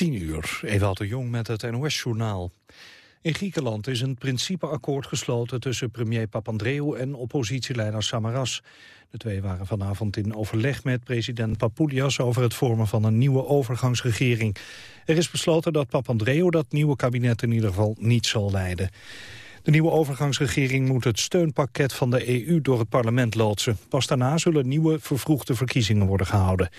10 uur, Ewout de Jong met het NOS-journaal. In Griekenland is een principeakkoord gesloten tussen premier Papandreou en oppositieleider Samaras. De twee waren vanavond in overleg met president Papoulias over het vormen van een nieuwe overgangsregering. Er is besloten dat Papandreou dat nieuwe kabinet in ieder geval niet zal leiden. De nieuwe overgangsregering moet het steunpakket van de EU door het parlement loodsen. Pas daarna zullen nieuwe vervroegde verkiezingen worden gehouden.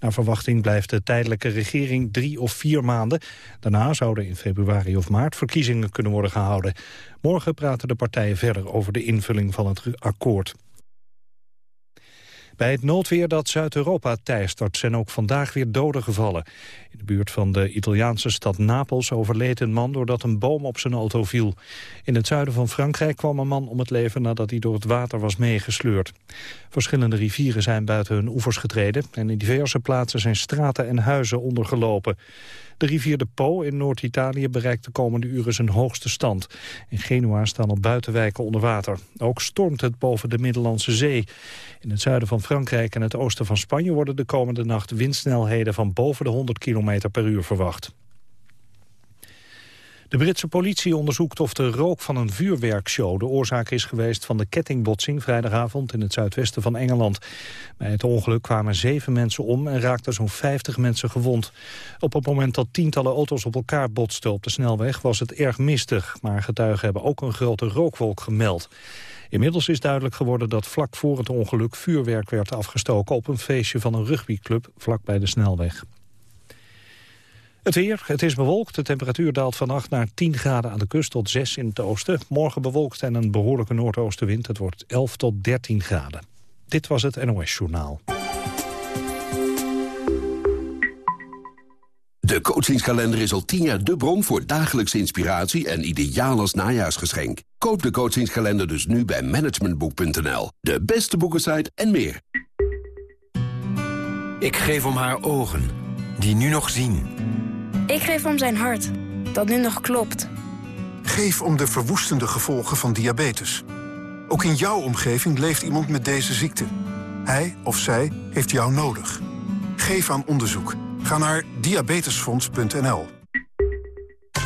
Naar verwachting blijft de tijdelijke regering drie of vier maanden. Daarna zouden in februari of maart verkiezingen kunnen worden gehouden. Morgen praten de partijen verder over de invulling van het akkoord. Bij het noodweer dat Zuid-Europa teistert zijn ook vandaag weer doden gevallen. In de buurt van de Italiaanse stad Napels overleed een man doordat een boom op zijn auto viel. In het zuiden van Frankrijk kwam een man om het leven nadat hij door het water was meegesleurd. Verschillende rivieren zijn buiten hun oevers getreden en in diverse plaatsen zijn straten en huizen ondergelopen. De rivier de Po in Noord-Italië bereikt de komende uren zijn hoogste stand. In Genua staan al buitenwijken onder water. Ook stormt het boven de Middellandse Zee. In het zuiden van Frankrijk en het oosten van Spanje worden de komende nacht windsnelheden van boven de 100 km per uur verwacht. De Britse politie onderzoekt of de rook van een vuurwerkshow de oorzaak is geweest van de kettingbotsing vrijdagavond in het zuidwesten van Engeland. Bij het ongeluk kwamen zeven mensen om en raakten zo'n 50 mensen gewond. Op het moment dat tientallen auto's op elkaar botsten op de snelweg was het erg mistig, maar getuigen hebben ook een grote rookwolk gemeld. Inmiddels is duidelijk geworden dat vlak voor het ongeluk vuurwerk werd afgestoken op een feestje van een rugbyclub vlak bij de snelweg. Het weer, het is bewolkt. De temperatuur daalt vannacht naar 10 graden aan de kust tot 6 in het oosten. Morgen bewolkt en een behoorlijke noordoostenwind. Het wordt 11 tot 13 graden. Dit was het NOS Journaal. De coachingskalender is al 10 jaar de bron voor dagelijkse inspiratie en ideaal als najaarsgeschenk. Koop de coachingskalender dus nu bij managementboek.nl. De beste boekensite en meer. Ik geef om haar ogen, die nu nog zien. Ik geef om zijn hart, dat nu nog klopt. Geef om de verwoestende gevolgen van diabetes. Ook in jouw omgeving leeft iemand met deze ziekte. Hij of zij heeft jou nodig. Geef aan onderzoek. Ga naar diabetesfonds.nl.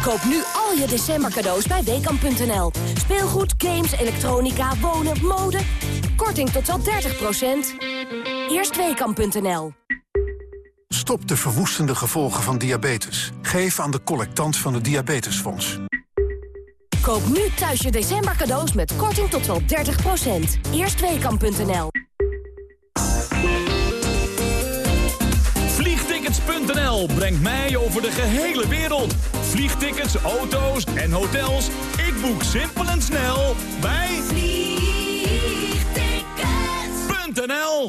Koop nu al je december cadeaus bij Weekamp.nl. Speelgoed, games, elektronica, wonen, mode. Korting tot wel 30%. Eerst Weekamp.nl. Stop de verwoestende gevolgen van diabetes. Geef aan de collectant van het Diabetesfonds. Koop nu thuis je december cadeaus met korting tot wel 30%. Eerstweekam.nl Vliegtickets.nl brengt mij over de gehele wereld. Vliegtickets, auto's en hotels. Ik boek simpel en snel bij Vliegtickets.nl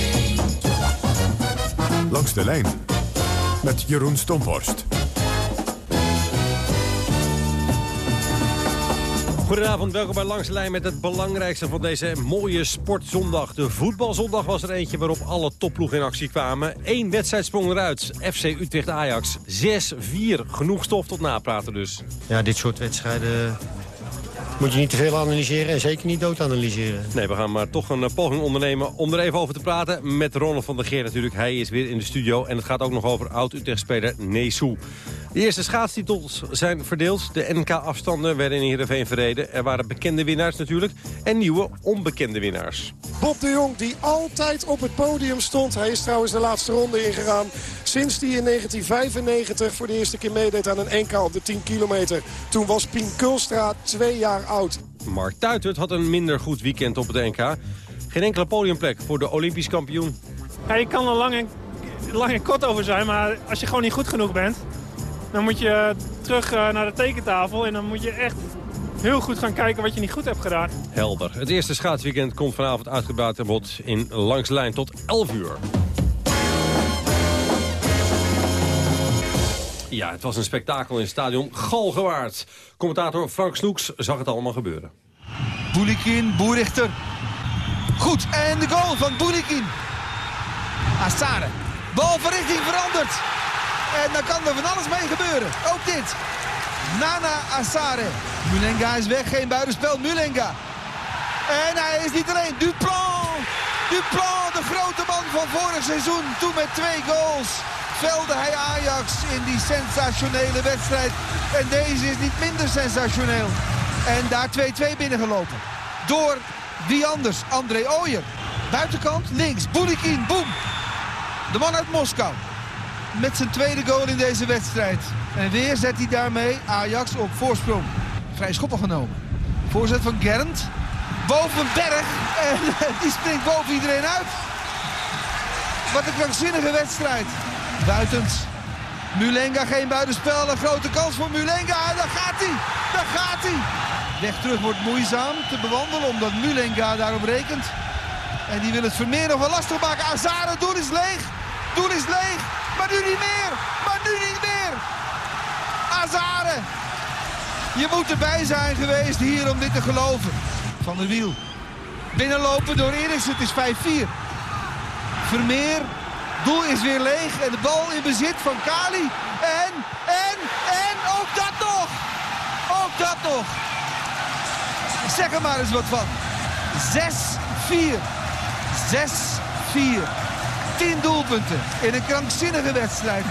Langs de lijn met Jeroen Stomhorst. Goedenavond, welkom bij Langs de Lijn met het belangrijkste van deze mooie sportzondag. De voetbalzondag was er eentje waarop alle topploegen in actie kwamen. Eén wedstrijd sprong eruit, FC Utrecht-Ajax. 6-4, genoeg stof tot napraten dus. Ja, dit soort wedstrijden moet je niet te veel analyseren en zeker niet dood analyseren. Nee, we gaan maar toch een eh, poging ondernemen om er even over te praten. Met Ronald van der Geer natuurlijk. Hij is weer in de studio. En het gaat ook nog over oud-Utrecht-speler Nesu. De eerste schaatstitels zijn verdeeld. De NK-afstanden werden in Heerenveen verreden. Er waren bekende winnaars natuurlijk. En nieuwe onbekende winnaars. Bob de Jong die altijd op het podium stond. Hij is trouwens de laatste ronde ingegaan. Sinds hij in 1995 voor de eerste keer meedeed aan een NK op de 10 kilometer. Toen was Pien Kulstra twee jaar oud. Mark Tuitert had een minder goed weekend op het NK. Geen enkele podiumplek voor de Olympisch kampioen. Ja, je kan er lang en, lang en kort over zijn, maar als je gewoon niet goed genoeg bent... dan moet je terug eh, naar de tekentafel en dan moet je echt heel goed gaan kijken wat je niet goed hebt gedaan. Helder. Het eerste schaatsweekend komt vanavond uitgebreid aan bod in Langs de Lijn tot 11 uur. ja, het was een spektakel in het stadion Galgenwaard. Commentator Frank Snoeks zag het allemaal gebeuren. Boulikin, Boerichter. Goed, en de goal van Boulikin. Assare. Bal van richting veranderd. En dan kan er van alles mee gebeuren. Ook dit. Nana Assare. Mulenga is weg, geen buitenspel. Mulenga. En hij is niet alleen. Duplan. Duplan, de grote man van vorig seizoen. Toen met twee goals velde hij Ajax in die sensationele wedstrijd. En deze is niet minder sensationeel. En daar 2-2 binnengelopen. Door wie anders? André Ooyer. Buitenkant, links. Boulikin, boem. De man uit Moskou. Met zijn tweede goal in deze wedstrijd. En weer zet hij daarmee Ajax op voorsprong. Vrij schoppen genomen. Voorzet van Gernd. Boven Berg. En die springt boven iedereen uit. Wat een krankzinnige wedstrijd. Buitens. Mulenga geen buitenspel. Een grote kans voor Mulenga. En daar gaat hij. Daar gaat hij. Weg terug wordt moeizaam te bewandelen omdat Mulenga daarop rekent. En die wil het Vermeer nog wel lastig maken. Azare, doel is leeg. Doel is leeg. Maar nu niet meer. Maar nu niet meer. Azare. Je moet erbij zijn geweest hier om dit te geloven. Van der Wiel. Binnenlopen door Eriks. Het is 5-4. Vermeer. Doel is weer leeg. En de bal in bezit van Kali. En, en, en ook dat nog. Ook dat nog. Zeg er maar eens wat van. 6-4. 6-4. 10 doelpunten in een krankzinnige wedstrijd.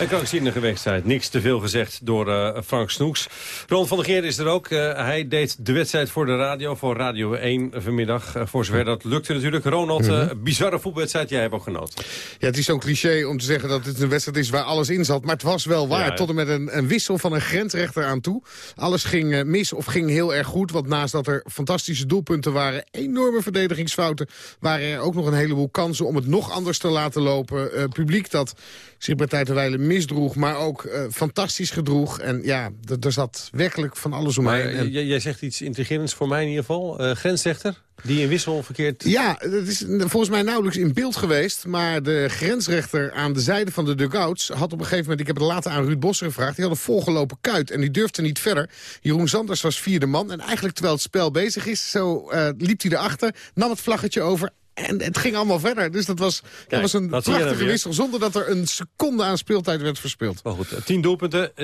Een krankzinnige wedstrijd. Niks te veel gezegd door uh, Frank Snoeks. Ron van der Geer is er ook. Uh, hij deed de wedstrijd voor de radio, voor Radio 1 vanmiddag. Uh, voor zover dat lukte natuurlijk. Ronald, -hmm. bizarre voetbalwedstrijd. Jij hebt ook genoten. Ja, het is zo'n cliché om te zeggen dat het een wedstrijd is waar alles in zat. Maar het was wel waar. Ja. Tot en met een, een, wissel van een grensrechter aan toe. Alles ging mis of ging heel erg goed. Want naast dat er fantastische doelpunten waren, enorme verdedigingsfouten... waren er ook nog een heleboel kansen om het nog anders te laten lopen. publiek dat zich bij tijd en misdroeg, maar ook uh, fantastisch gedroeg. En ja, er zat werkelijk van alles omheen. En... jij zegt iets intrigerends voor mij in ieder geval. Uh, grensrechter, die in wissel verkeerd... Ja, dat is volgens mij nauwelijks in beeld geweest. Maar de grensrechter aan de zijde van de dugouts had op een gegeven moment... ik heb het later aan Ruud Bosser gevraagd... die had een volgelopen kuit en die durfde niet verder. Jeroen Sanders was vierde man. En eigenlijk terwijl het spel bezig is, zo uh, liep hij erachter... nam het vlaggetje over en het ging allemaal verder. Dus dat was, Kijk, dat was een prachtige wissel. Zonder dat er een seconde aan speeltijd werd verspeeld. Maar goed, tien doelpunten. 6-4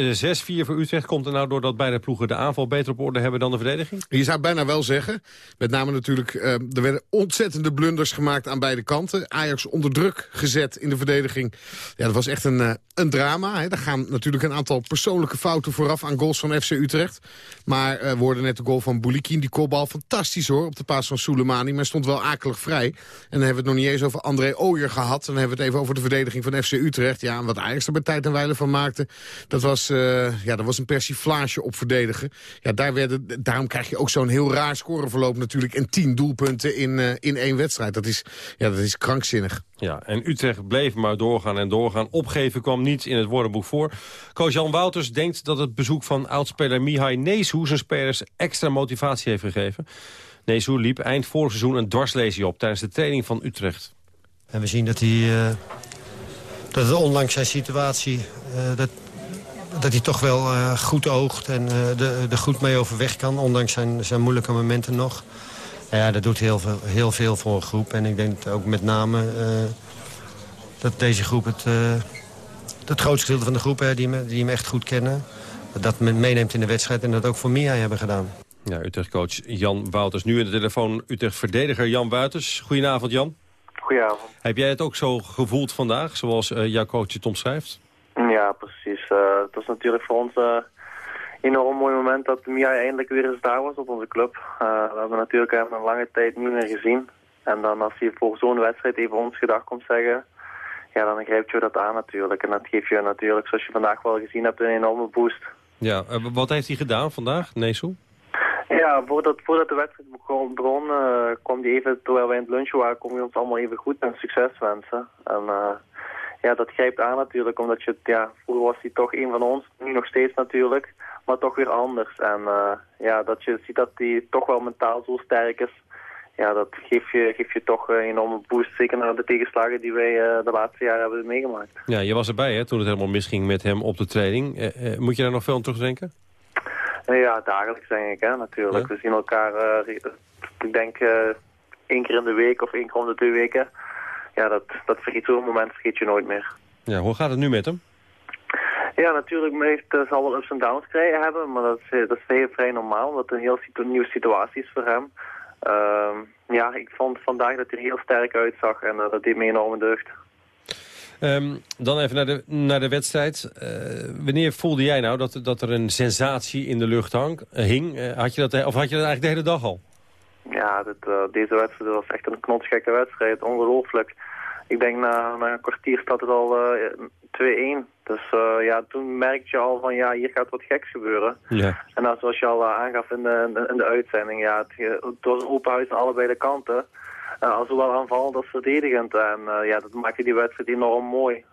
voor Utrecht. Komt er nou doordat beide ploegen de aanval beter op orde hebben dan de verdediging? Je zou bijna wel zeggen. Met name natuurlijk, uh, er werden ontzettende blunders gemaakt aan beide kanten. Ajax onder druk gezet in de verdediging. Ja, dat was echt een, uh, een drama. Hè. Er gaan natuurlijk een aantal persoonlijke fouten vooraf aan goals van FC Utrecht. Maar uh, we hoorden net de goal van Boulikin. Die kopbal fantastisch hoor, op de paas van Soleimani. Maar stond wel akelig vrij. En dan hebben we het nog niet eens over André Ooyer gehad. Dan hebben we het even over de verdediging van FC Utrecht. Ja, en wat Ajax er bij tijd en wijle van maakte... dat was, uh, ja, dat was een persiflage op verdedigen. Ja, daar werden, daarom krijg je ook zo'n heel raar scoreverloop natuurlijk... en tien doelpunten in, uh, in één wedstrijd. Dat is, ja, dat is krankzinnig. Ja, en Utrecht bleef maar doorgaan en doorgaan. Opgeven kwam niet in het woordenboek voor. Coach Jan Wouters denkt dat het bezoek van oudspeler Mihai Neeshoe... zijn spelers extra motivatie heeft gegeven. Neeshoe liep eind vorig seizoen een dwarslesie op... tijdens de training van Utrecht. En we zien dat hij, uh, dat ondanks zijn situatie... Uh, dat, dat hij toch wel uh, goed oogt en er goed mee overweg kan... ondanks zijn, zijn moeilijke momenten nog. Ja, dat doet heel veel, heel veel voor een groep. En ik denk ook met name dat deze groep het, het grootste gedeelte van de groep... Hè, die, me, die hem echt goed kennen, dat men meeneemt in de wedstrijd... en dat ook voor Mia hebben gedaan. Ja, Utrecht-coach Jan Wouters. Nu in de telefoon Utrecht-verdediger Jan Buiters. Goedenavond, Jan. Goedenavond. Heb jij het ook zo gevoeld vandaag, zoals uh, jouw coach het omschrijft? Ja, precies. Uh, het was natuurlijk voor ons uh, een enorm mooi moment dat Mia eindelijk weer eens daar was op onze club. we hebben natuurlijk hem een lange tijd niet meer gezien. En dan als hij voor zo'n wedstrijd even ons gedag komt zeggen... Ja, dan grijpt je dat aan natuurlijk. En dat geeft je natuurlijk, zoals je vandaag wel gezien hebt, een enorme boost. Ja, wat heeft hij gedaan vandaag, Neesu? Ja, voordat, voordat de wedstrijd begon, uh, kwam die even, terwijl wij in het lunchen waren, kwam hij ons allemaal even goed en succes wensen. En uh, ja, dat grijpt aan natuurlijk, omdat je, ja, vroeger was hij toch een van ons, nu nog steeds natuurlijk, maar toch weer anders. En uh, ja, dat je ziet dat hij toch wel mentaal zo sterk is, ja, dat geeft je, geeft je toch een enorme boost. Zeker naar de tegenslagen die wij de laatste jaren hebben meegemaakt. Ja, je was erbij hè, toen het helemaal misging met hem op de training. moet je daar nog veel aan terugdenken? Ja, dagelijks denk ik, hè, natuurlijk. We zien elkaar, ik denk, één keer in de week of één keer om de twee weken. Ja, dat, dat vergeet zo'n moment vergeet je nooit meer. Ja, hoe gaat het nu met hem? Ja, natuurlijk heeft, uh, zal wel ups en downs krijgen hebben, maar dat is, eh, dat is heel vrij normaal, omdat het een heel situ nieuwe situatie is voor hem. Uh, ja, ik vond vandaag dat hij er heel sterk uitzag en dat deed me enorme deugd. Um, dan even naar de, naar de wedstrijd. wanneer voelde jij nou dat, dat er een sensatie in de lucht hang, hing? had je dat, of had je dat eigenlijk de hele dag al? Ja, dit, deze wedstrijd was echt een knotsgekke wedstrijd. Ongelooflijk. Ik denk na, na een kwartier staat het al 2-1. Dus ja, toen merkte je al van ja, hier gaat wat geks gebeuren. Ja. En dan, zoals je al aangaf in de, in de uitzending, ja, het, het was open huis aan allebei de kanten. Uh, zowel aanvallend als verdedigend. En ja, dat maakte die wedstrijd enorm mooi.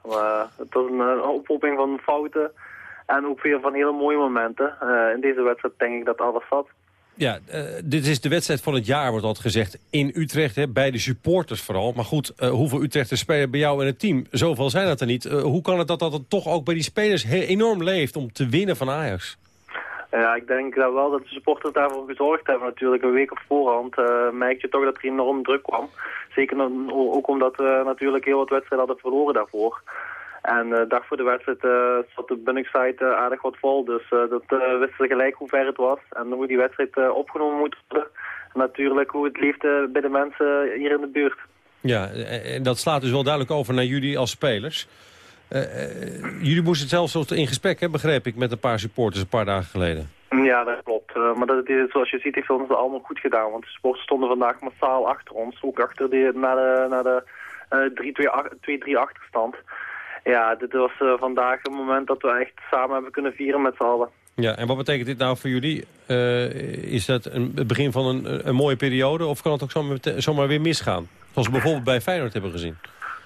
het was een, een van fouten en ook weer van hele mooie momenten. in deze wedstrijd denk ik dat alles zat. Ja, dit is de wedstrijd van het jaar, wordt altijd gezegd. In Utrecht, hè, bij de supporters vooral. Maar goed, hoeveel Utrechters spelen bij jou in het team? Zoveel zijn dat er niet. Hoe kan het dat dat toch ook bij die spelers enorm leeft om te winnen van Ajax? Ja, ik denk dat wel dat de supporters daarvoor gezorgd hebben. Natuurlijk een week op voorhand merk je toch dat er enorm druk kwam. Zeker ook omdat we natuurlijk heel wat wedstrijden hadden verloren daarvoor. En uh, dag voor de wedstrijd uh, zat de Bunningside uh, aardig wat vol. Dus dat wisten ze gelijk hoe ver het was. En hoe die wedstrijd opgenomen moet worden. En natuurlijk hoe het leeft bij de mensen hier in de buurt. Ja, en dat slaat dus wel duidelijk over naar jullie als spelers. Jullie moesten zelfs in gesprek, hè, begreep ik, met een paar supporters een paar dagen geleden. Ja, dat klopt. maar dat is, zoals je ziet heeft ons allemaal goed gedaan. Want de supporters stonden vandaag massaal achter ons. Ook achter de, naar de, naar de 2-3 achterstand. Ja, dit was vandaag een moment dat we echt samen hebben kunnen vieren met z'n allen. Ja, en wat betekent dit nou voor jullie? Is dat een, het begin van een, een mooie periode of kan het ook zomaar, zomaar weer misgaan? Zoals we bijvoorbeeld bij Feyenoord hebben gezien.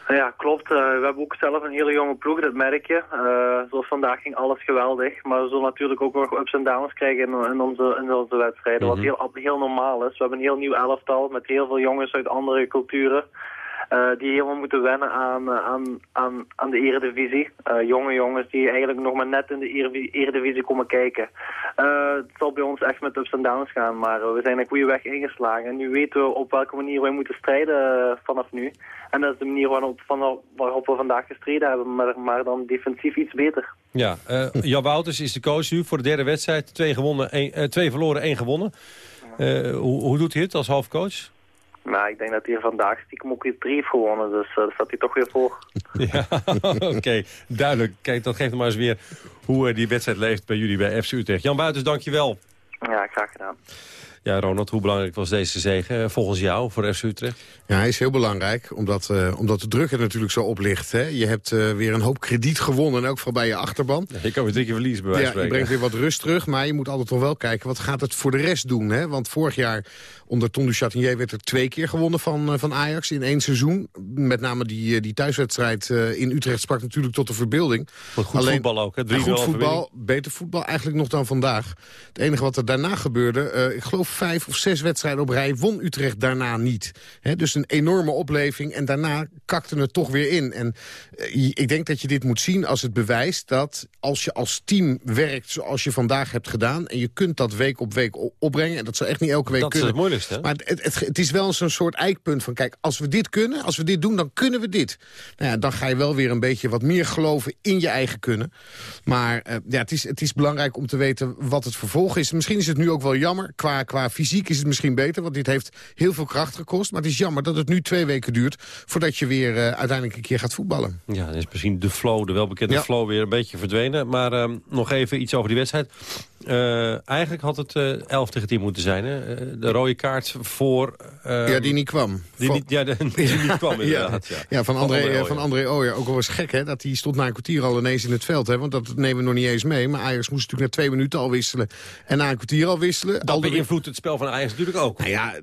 Ja, klopt. Uh, we hebben ook zelf een hele jonge ploeg, dat merk je. Uh, zoals vandaag ging alles geweldig. Maar we zullen natuurlijk ook nog ups en downs krijgen in, in onze, in onze wedstrijden. Mm -hmm. Wat heel, heel normaal is. We hebben een heel nieuw elftal met heel veel jongens uit andere culturen. Uh, die helemaal moeten wennen aan, uh, aan, aan, aan de eredivisie. Uh, jonge jongens die eigenlijk nog maar net in de eredivisie komen kijken. het zal bij ons echt met ups en downs gaan, maar we zijn een goede weg ingeslagen. En nu weten we op welke manier wij moeten strijden vanaf nu. En dat is de manier waarop, we vandaag gestreden hebben, maar, maar dan defensief iets beter. Ja, Jan Wouters is de coach nu voor de derde wedstrijd. Twee, gewonnen, één, twee verloren, één gewonnen. hoe, hoe doet hij het als hoofdcoach? Nou, ik denk dat hij vandaag stiekem ook weer drie heeft gewonnen. Dus uh, daar staat hij toch weer voor. Ja, oké. Duidelijk. Kijk, dat geeft maar eens weer hoe uh, die wedstrijd leeft bij jullie bij FC Utrecht. Jan Buitens, dankjewel. Ja, graag gedaan. Ja, Ronald, hoe belangrijk was deze zege volgens jou voor FC Utrecht? Ja, hij is heel belangrijk, omdat, uh, omdat de druk er natuurlijk zo op ligt. Hè. Je hebt uh, weer een hoop krediet gewonnen, en ook vooral bij je achterban. Ja, je kan weer drie keer verliezen, bij wijze Ja, je brengt weer wat rust terug, maar je moet altijd toch wel kijken... wat gaat het voor de rest doen, hè? Want vorig jaar onder Ton du Chatinier werd er twee keer gewonnen van, uh, van Ajax in één seizoen. Met name die, die thuiswedstrijd in Utrecht sprak natuurlijk tot de verbeelding. Wat goed Alleen, voetbal ook, hè? goed voetbal, beter voetbal eigenlijk nog dan vandaag. Het enige wat er daarna gebeurde, ik geloof vijf of zes wedstrijden op rij... won Utrecht daarna niet. He, dus een enorme opleving en daarna kakte het toch weer in. En uh, ik denk dat je dit moet zien als het bewijs dat als je als team werkt zoals je vandaag hebt gedaan... en je kunt dat week op week opbrengen, en dat zal echt niet elke week dat kunnen. Dat is het moeilijkste. Maar het, het, het is wel zo'n soort eikpunt van, kijk, als we dit kunnen, als we dit doen, dan kunnen we dit. Nou ja, dan ga je wel weer een beetje wat meer geloven in je eigen kunnen. Maar uh, ja, het, is, het is belangrijk om te weten wat het vervolg is. Misschien is het nu ook wel jammer. Qua, qua fysiek is het misschien beter, want dit heeft heel veel kracht gekost. Maar het is jammer dat het nu twee weken duurt... voordat je weer uh, uiteindelijk een keer gaat voetballen. Ja, dan is misschien de flow, de welbekende ja. flow, weer een beetje verdwenen. Maar uh, nog even iets over die wedstrijd. Uh, eigenlijk had het uh, 11 tegen 10 moeten zijn. Hè? de rode kaart voor... ja, die niet kwam. Die niet, ja, de, die niet kwam inderdaad. ja, ja. van André, van André, van André Ooyer. Ook al was gek, hè, dat hij stond na een kwartier al ineens in het veld. Hè, want dat nemen we nog niet eens mee. Maar Ajax moest natuurlijk na twee minuten al wisselen. En na een kwartier al wisselen. Dat beïnvloedt spel van Ajax natuurlijk ook. Nou ja,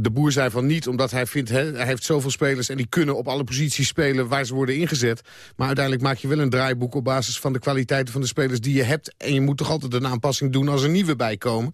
de, boer zei van niet, omdat hij vindt... Hè, hij heeft zoveel spelers en die kunnen op alle posities spelen... waar ze worden ingezet. Maar uiteindelijk maak je wel een draaiboek op basis van de kwaliteiten van de spelers die je hebt. En je moet toch altijd een aanpassing doen als er nieuwe bij komen.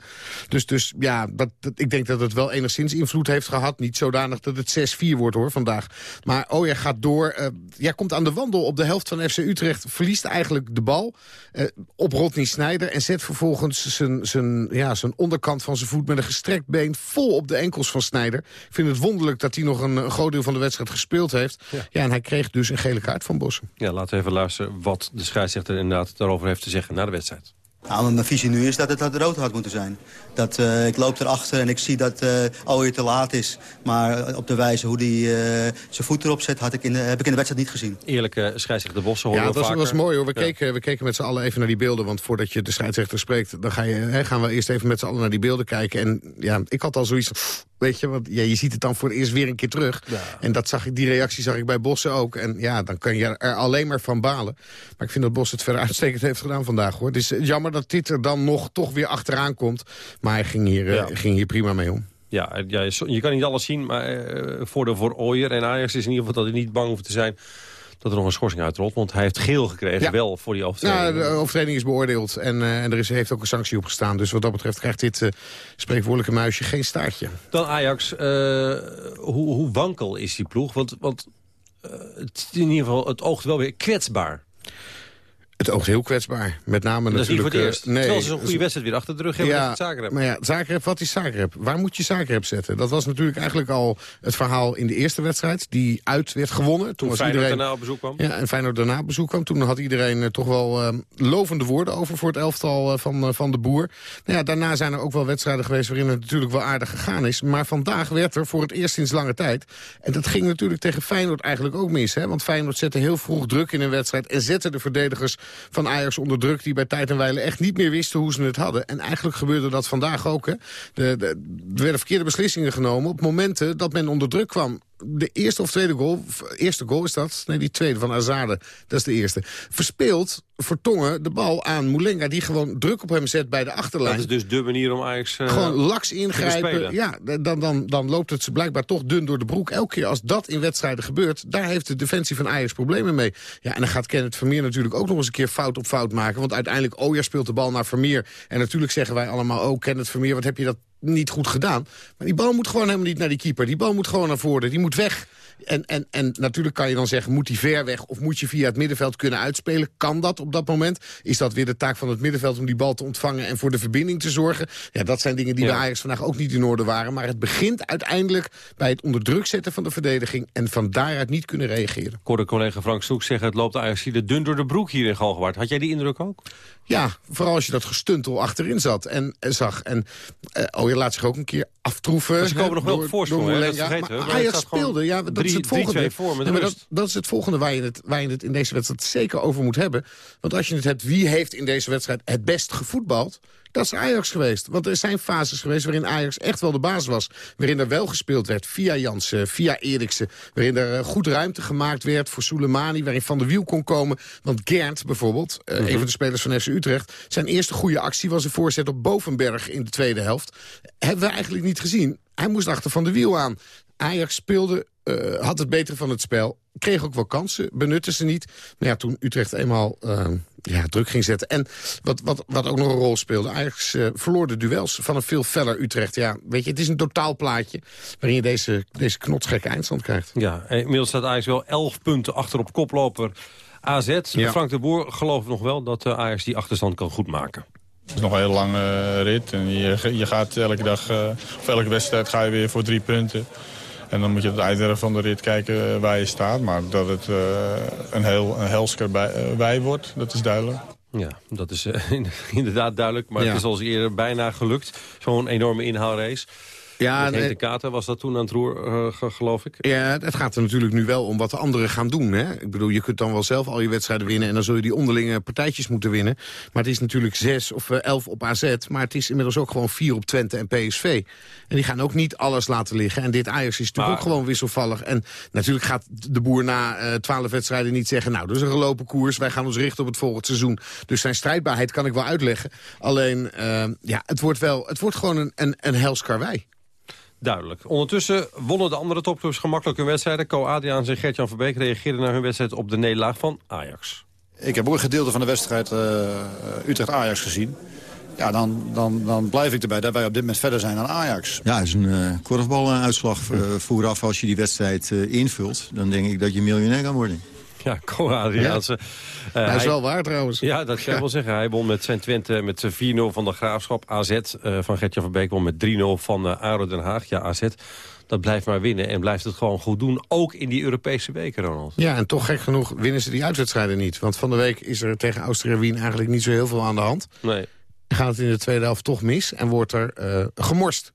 Dus, dus ja, dat, ik denk dat het wel enigszins invloed heeft gehad. Niet zodanig dat het 6-4 wordt hoor vandaag. Maar oh, ja, gaat door. Uh, ja, komt aan de wandel op de helft van FC Utrecht. Verliest eigenlijk de bal uh, op Rodney Snijder. En zet vervolgens zijn, ja, zijn onderkant van zijn voet met een gestrekt been vol op de enkels van Snijder. Ik vind het wonderlijk dat hij nog een, een groot deel van de wedstrijd gespeeld heeft. Ja. ja, en hij kreeg dus een gele kaart van Bossen. Ja, laten we even luisteren wat de scheidsrechter inderdaad daarover heeft te zeggen na de wedstrijd. Nou, mijn visie nu is dat het, dat rood had moeten zijn. Dat, uh, ik loop erachter en ik zie dat uh, alweer te laat is. Maar op de wijze hoe hij uh, zijn voet erop zet, had ik in de, heb ik in de wedstrijd niet gezien. Eerlijke scheidsrechter Bossen horen Ja, dat was, was, mooi hoor. We, ja. keken, we keken met z'n allen even naar die beelden. Want voordat je de scheidsrechter spreekt, dan ga je, hè, gaan we eerst even met z'n allen naar die beelden kijken. En ja, ik had al zoiets Weet je, want ja, je ziet het dan voor het eerst weer een keer terug. Ja. En dat zag ik, die reactie zag ik bij Bossen ook. En ja, dan kan je er alleen maar van balen. Maar ik vind dat Bos het verder uitstekend heeft gedaan vandaag. hoor. Het is jammer dat dit er dan nog toch weer achteraan komt. Maar hij ging hier, ja. uh, ging hier prima mee om. Ja, ja, je kan niet alles zien, maar uh, voordeel voor Ooyer en Ajax is in ieder geval dat hij niet bang hoeft te zijn dat er nog een schorsing uitrolt. Want hij heeft geel gekregen, ja. wel voor die overtreding. Ja, de overtreding is beoordeeld en, uh, en er is, heeft ook een sanctie opgestaan. Dus wat dat betreft krijgt dit uh, spreekwoordelijke muisje geen staartje. Dan Ajax, uh, hoe, hoe wankel is die ploeg? Want, want het, in ieder geval, het oogt wel weer kwetsbaar. Het oogt heel kwetsbaar. Met name dat natuurlijk... is niet voor het eerst. Nee, Terwijl ze zo'n goede wedstrijd weer achter de rug hebben ja, met Zagreb. Maar ja, Zagreb, wat is Zagreb? Waar moet je Zagreb zetten? Dat was natuurlijk eigenlijk al het verhaal in de eerste wedstrijd. Die uit werd gewonnen. Toen, Toen was Feyenoord iedereen, daarna op bezoek kwam. Ja, en Feyenoord daarna op bezoek kwam. Toen had iedereen uh, toch wel uh, lovende woorden over voor het elftal uh, van, van de boer. Nou ja, daarna zijn er ook wel wedstrijden geweest waarin het natuurlijk wel aardig gegaan is. Maar vandaag werd er voor het eerst sinds lange tijd. En dat ging natuurlijk tegen Feyenoord eigenlijk ook mis. Hè? Want Feyenoord zette heel vroeg druk in een wedstrijd. En zette de verdedigers van Ajax onder druk die bij tijd en wijle echt niet meer wisten hoe ze het hadden. En eigenlijk gebeurde dat vandaag ook. Hè. De, de, er werden verkeerde beslissingen genomen op momenten dat men onder druk kwam de eerste of tweede goal, eerste goal is dat, nee die tweede van Azade, dat is de eerste, verspeelt Vertongen de bal aan Moulenga die gewoon druk op hem zet bij de achterlijn. Dat is dus de manier om Ajax uh, Gewoon laks ingrijpen, ja, dan, dan, dan loopt het ze blijkbaar toch dun door de broek. Elke keer als dat in wedstrijden gebeurt, daar heeft de defensie van Ajax problemen mee. Ja, en dan gaat Kenneth Vermeer natuurlijk ook nog eens een keer fout op fout maken, want uiteindelijk Oja speelt de bal naar Vermeer. En natuurlijk zeggen wij allemaal, oh Kenneth Vermeer, wat heb je dat niet goed gedaan. Maar die bal moet gewoon helemaal niet naar die keeper. Die bal moet gewoon naar voren. Die moet weg. En, en, en natuurlijk kan je dan zeggen, moet die ver weg... of moet je via het middenveld kunnen uitspelen? Kan dat op dat moment? Is dat weer de taak van het middenveld om die bal te ontvangen... en voor de verbinding te zorgen? Ja, dat zijn dingen die ja. bij Ajax vandaag ook niet in orde waren. Maar het begint uiteindelijk bij het onder druk zetten van de verdediging... en van daaruit niet kunnen reageren. Ik hoorde collega Frank Soek zeggen... het loopt Ajax hier dun door de broek hier in Galgenwaard. Had jij die indruk ook? Ja, vooral als je dat gestuntel achterin zat en, en zag. En uh, oh, je laat zich ook een keer aftroeven. Ze komen nog wel op voorsprong, hè? Dat vergeten we. Ajax speelde, ja, dat is het volgende. Voor ja, maar dat, dat, is het volgende waar je, het, waar je het in deze wedstrijd zeker over moet hebben. Want als je het hebt, wie heeft in deze wedstrijd het best gevoetbald... Dat is Ajax geweest. Want er zijn fases geweest waarin Ajax echt wel de baas was. Waarin er wel gespeeld werd via Jansen, via Eriksen. Waarin er goed ruimte gemaakt werd voor Soleimani. Waarin Van der Wiel kon komen. Want Gernt bijvoorbeeld, uh, mm -hmm. een van de spelers van FC Utrecht... zijn eerste goede actie was een voorzet op Bovenberg in de tweede helft. Hebben we eigenlijk niet gezien. Hij moest achter Van der Wiel aan. Ajax speelde, uh, had het betere van het spel. Kreeg ook wel kansen, benutte ze niet. Maar ja, toen Utrecht eenmaal uh, ja, druk ging zetten. En wat, wat, wat ook nog een rol speelde. Ajax uh, verloor de duels van een veel feller Utrecht. Ja, weet je, het is een totaalplaatje waarin je deze, deze knotsgekke eindstand krijgt. Ja, inmiddels staat Ajax wel 11 punten achter op koploper AZ. Ja. Frank de Boer gelooft nog wel dat Ajax die achterstand kan goedmaken. Het is nog een hele lange rit. En je, je gaat elke dag, uh, of elke wedstrijd ga je weer voor drie punten. En dan moet je het einde van de rit kijken waar je staat. Maar dat het uh, een heel een helsker bij, uh, wij wordt, dat is duidelijk. Ja, dat is uh, inderdaad duidelijk. Maar ja. het is al eerder bijna gelukt. Zo'n enorme inhaalrace. Ja, de Kater was dat toen aan het roer, uh, geloof ik. Ja, het gaat er natuurlijk nu wel om wat de anderen gaan doen. Hè? Ik bedoel, je kunt dan wel zelf al je wedstrijden winnen... en dan zul je die onderlinge partijtjes moeten winnen. Maar het is natuurlijk zes of uh, elf op AZ. Maar het is inmiddels ook gewoon vier op Twente en PSV. En die gaan ook niet alles laten liggen. En dit Ajax is natuurlijk ook gewoon wisselvallig. En natuurlijk gaat de boer na uh, twaalf wedstrijden niet zeggen... nou, dat is een gelopen koers, wij gaan ons richten op het volgend seizoen. Dus zijn strijdbaarheid kan ik wel uitleggen. Alleen, ja, het wordt, wel, het wordt gewoon een, een, een hels karwei. Duidelijk. Ondertussen wonnen de andere topclubs gemakkelijk hun wedstrijden. Co Adriaans en Gert-Jan Verbeek reageerden naar hun wedstrijd op de nederlaag van Ajax. Ik heb ook een gedeelte van de wedstrijd uh, Utrecht-Ajax gezien. Ja, dan, dan, dan blijf ik erbij dat wij op dit moment verder zijn dan Ajax. Ja, het is een uh, korfbaluitslag uh, vooraf als je die wedstrijd invult. Dan denk ik dat je miljonair kan worden. Ja, Co Adriaanse. Ja. Uh, dat is wel waar trouwens. Ja, dat kan ik wel zeggen. Hij won met zijn Twente met 4-0 van de Graafschap. AZ uh, van Gertjan Verbeek won met 3-0 van uh, ADO Den Haag. Ja, AZ dat blijft maar winnen en blijft het gewoon goed doen. Ook in die Europese weken, Ronald. Ja, en toch gek genoeg winnen ze die uitwedstrijden niet. Want van de week is er tegen Austria Wien eigenlijk niet zo heel veel aan de hand. Nee. Gaat het in de tweede helft toch mis en wordt er gemorst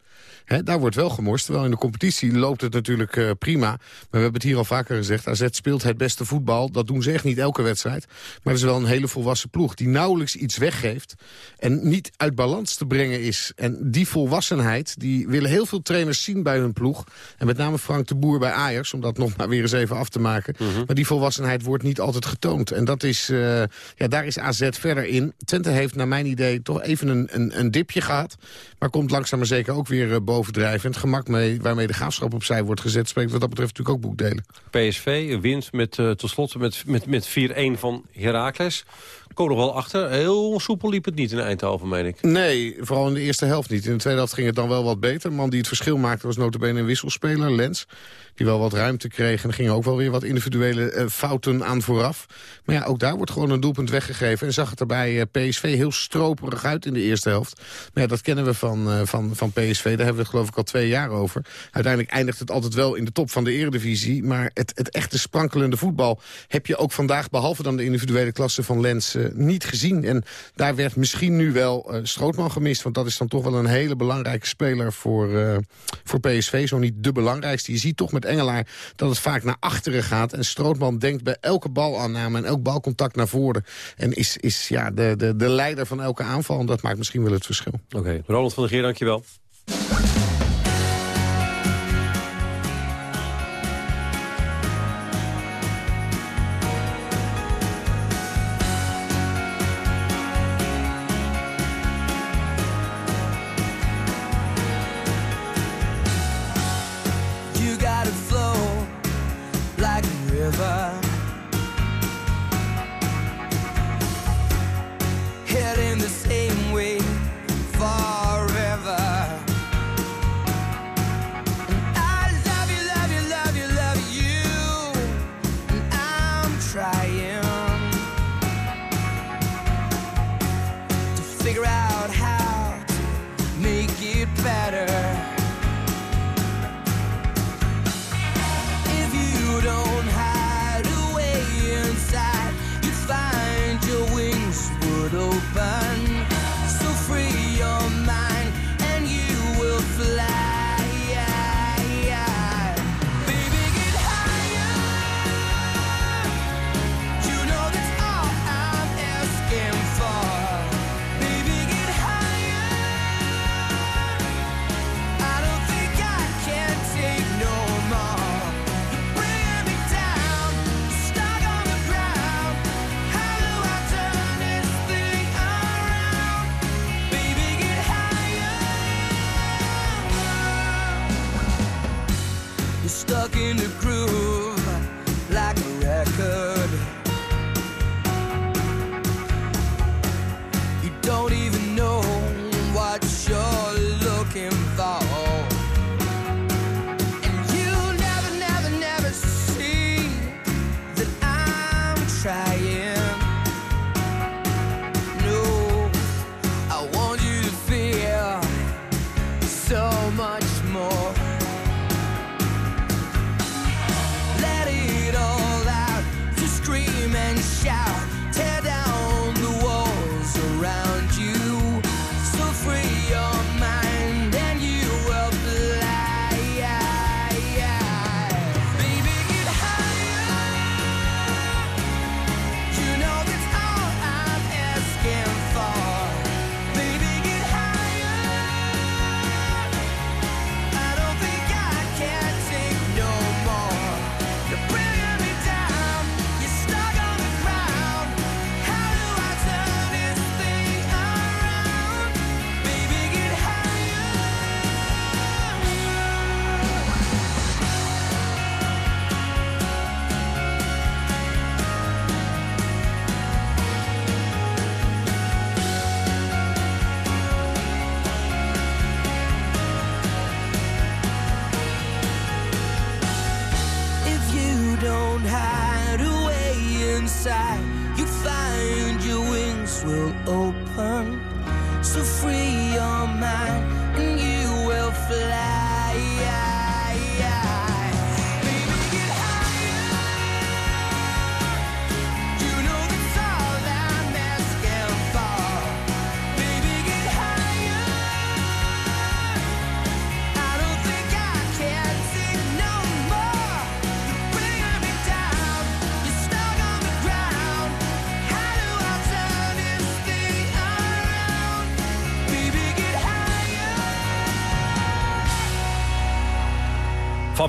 daar wordt wel gemorst. Terwijl in de competitie loopt het natuurlijk uh, prima. Maar we hebben het hier al vaker gezegd. AZ speelt het beste voetbal. Dat doen ze echt niet elke wedstrijd. Maar het is wel een hele volwassen ploeg. Die nauwelijks iets weggeeft. En niet uit balans te brengen is. En die volwassenheid, die willen heel veel trainers zien bij hun ploeg. En met name Frank de Boer bij Ajax. Om dat nog maar weer eens even af te maken. Mm -hmm. Maar die volwassenheid wordt niet altijd getoond. En dat is, uh, ja, daar is AZ verder in. Twente heeft naar mijn idee toch even een, een, een dipje gehad. Maar komt langzaam maar zeker ook weer uh, bovendrijven. En het gemak mee, waarmee de graafschap opzij wordt gezet... spreekt wat dat betreft natuurlijk ook boekdelen. PSV wint met, uh, tot slot met, met, met 4-1 van Heracles. Kom nog wel achter. Heel soepel liep het niet in Eindhoven, meen ik. Nee, vooral in de eerste helft niet. In de tweede helft ging het dan wel wat beter. De man die het verschil maakte was notabene een wisselspeler, Lens. Die wel wat ruimte kreeg. En er gingen ook wel weer wat individuele uh, fouten aan vooraf. Maar ja, ook daar wordt gewoon een doelpunt weggegeven. En zag het er bij uh, PSV heel stroperig uit in de eerste helft. Maar dat kennen we van, uh, van, van PSV. Daar hebben we het geloof ik al twee jaar over. Uiteindelijk eindigt het altijd wel in de top van de eredivisie. Maar het, het echte sprankelende voetbal heb je ook vandaag... behalve dan de individuele klasse van Lens niet gezien. En daar werd misschien nu wel Strootman gemist. Want dat is dan toch wel een hele belangrijke speler voor, voor PSV. Zo niet de belangrijkste. Je ziet toch met Engelaar dat het vaak naar achteren gaat. En Strootman denkt bij elke balaanname en elk balcontact naar voren. En is, is ja, de, de, de leider van elke aanval. En dat maakt misschien wel het verschil. Oké, okay. Ronald van der Geer, dankjewel.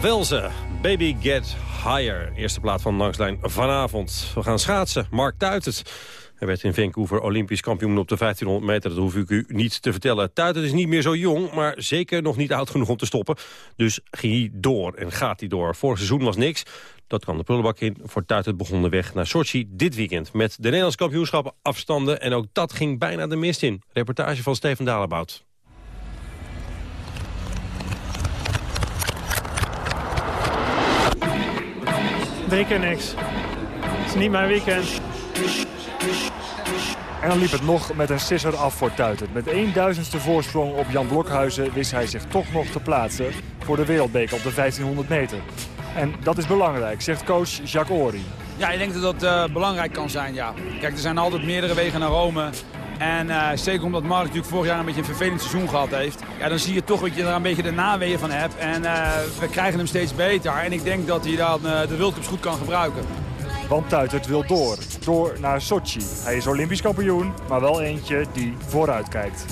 Velzen, Baby Get Higher. Eerste plaat van Langslijn vanavond. We gaan schaatsen. Mark Tuitert. Hij werd in Vancouver Olympisch kampioen op de 1500 meter. Dat hoef ik u niet te vertellen. Tuitert is niet meer zo jong, maar zeker nog niet oud genoeg om te stoppen. Dus ging hij door en gaat hij door. Vorig seizoen was niks. Dat kan de prullenbak in. Voor Tuitert begon de weg naar Sochi dit weekend. Met de Nederlands kampioenschappen afstanden. En ook dat ging bijna de mist in. Reportage van Steven Dalebout. Drie keer niks. Het is niet mijn weekend. En dan liep het nog met een sisser af voor Tuitert. Met 1000ste voorsprong op Jan Blokhuizen wist hij zich toch nog te plaatsen voor de wereldbeker op de 1500 meter. En dat is belangrijk, zegt coach Jacques Ory. Ja, ik denk dat dat uh, belangrijk kan zijn, ja. Kijk, er zijn altijd meerdere wegen naar Rome. En uh, zeker omdat Mark natuurlijk vorig jaar een beetje een vervelend seizoen gehad heeft. Ja, dan zie je toch dat je er een beetje de naweeën van hebt. En uh, we krijgen hem steeds beter. En ik denk dat hij dan de World Cups goed kan gebruiken. Want Tuitert wil door. Door naar Sochi. Hij is Olympisch kampioen, maar wel eentje die vooruit kijkt.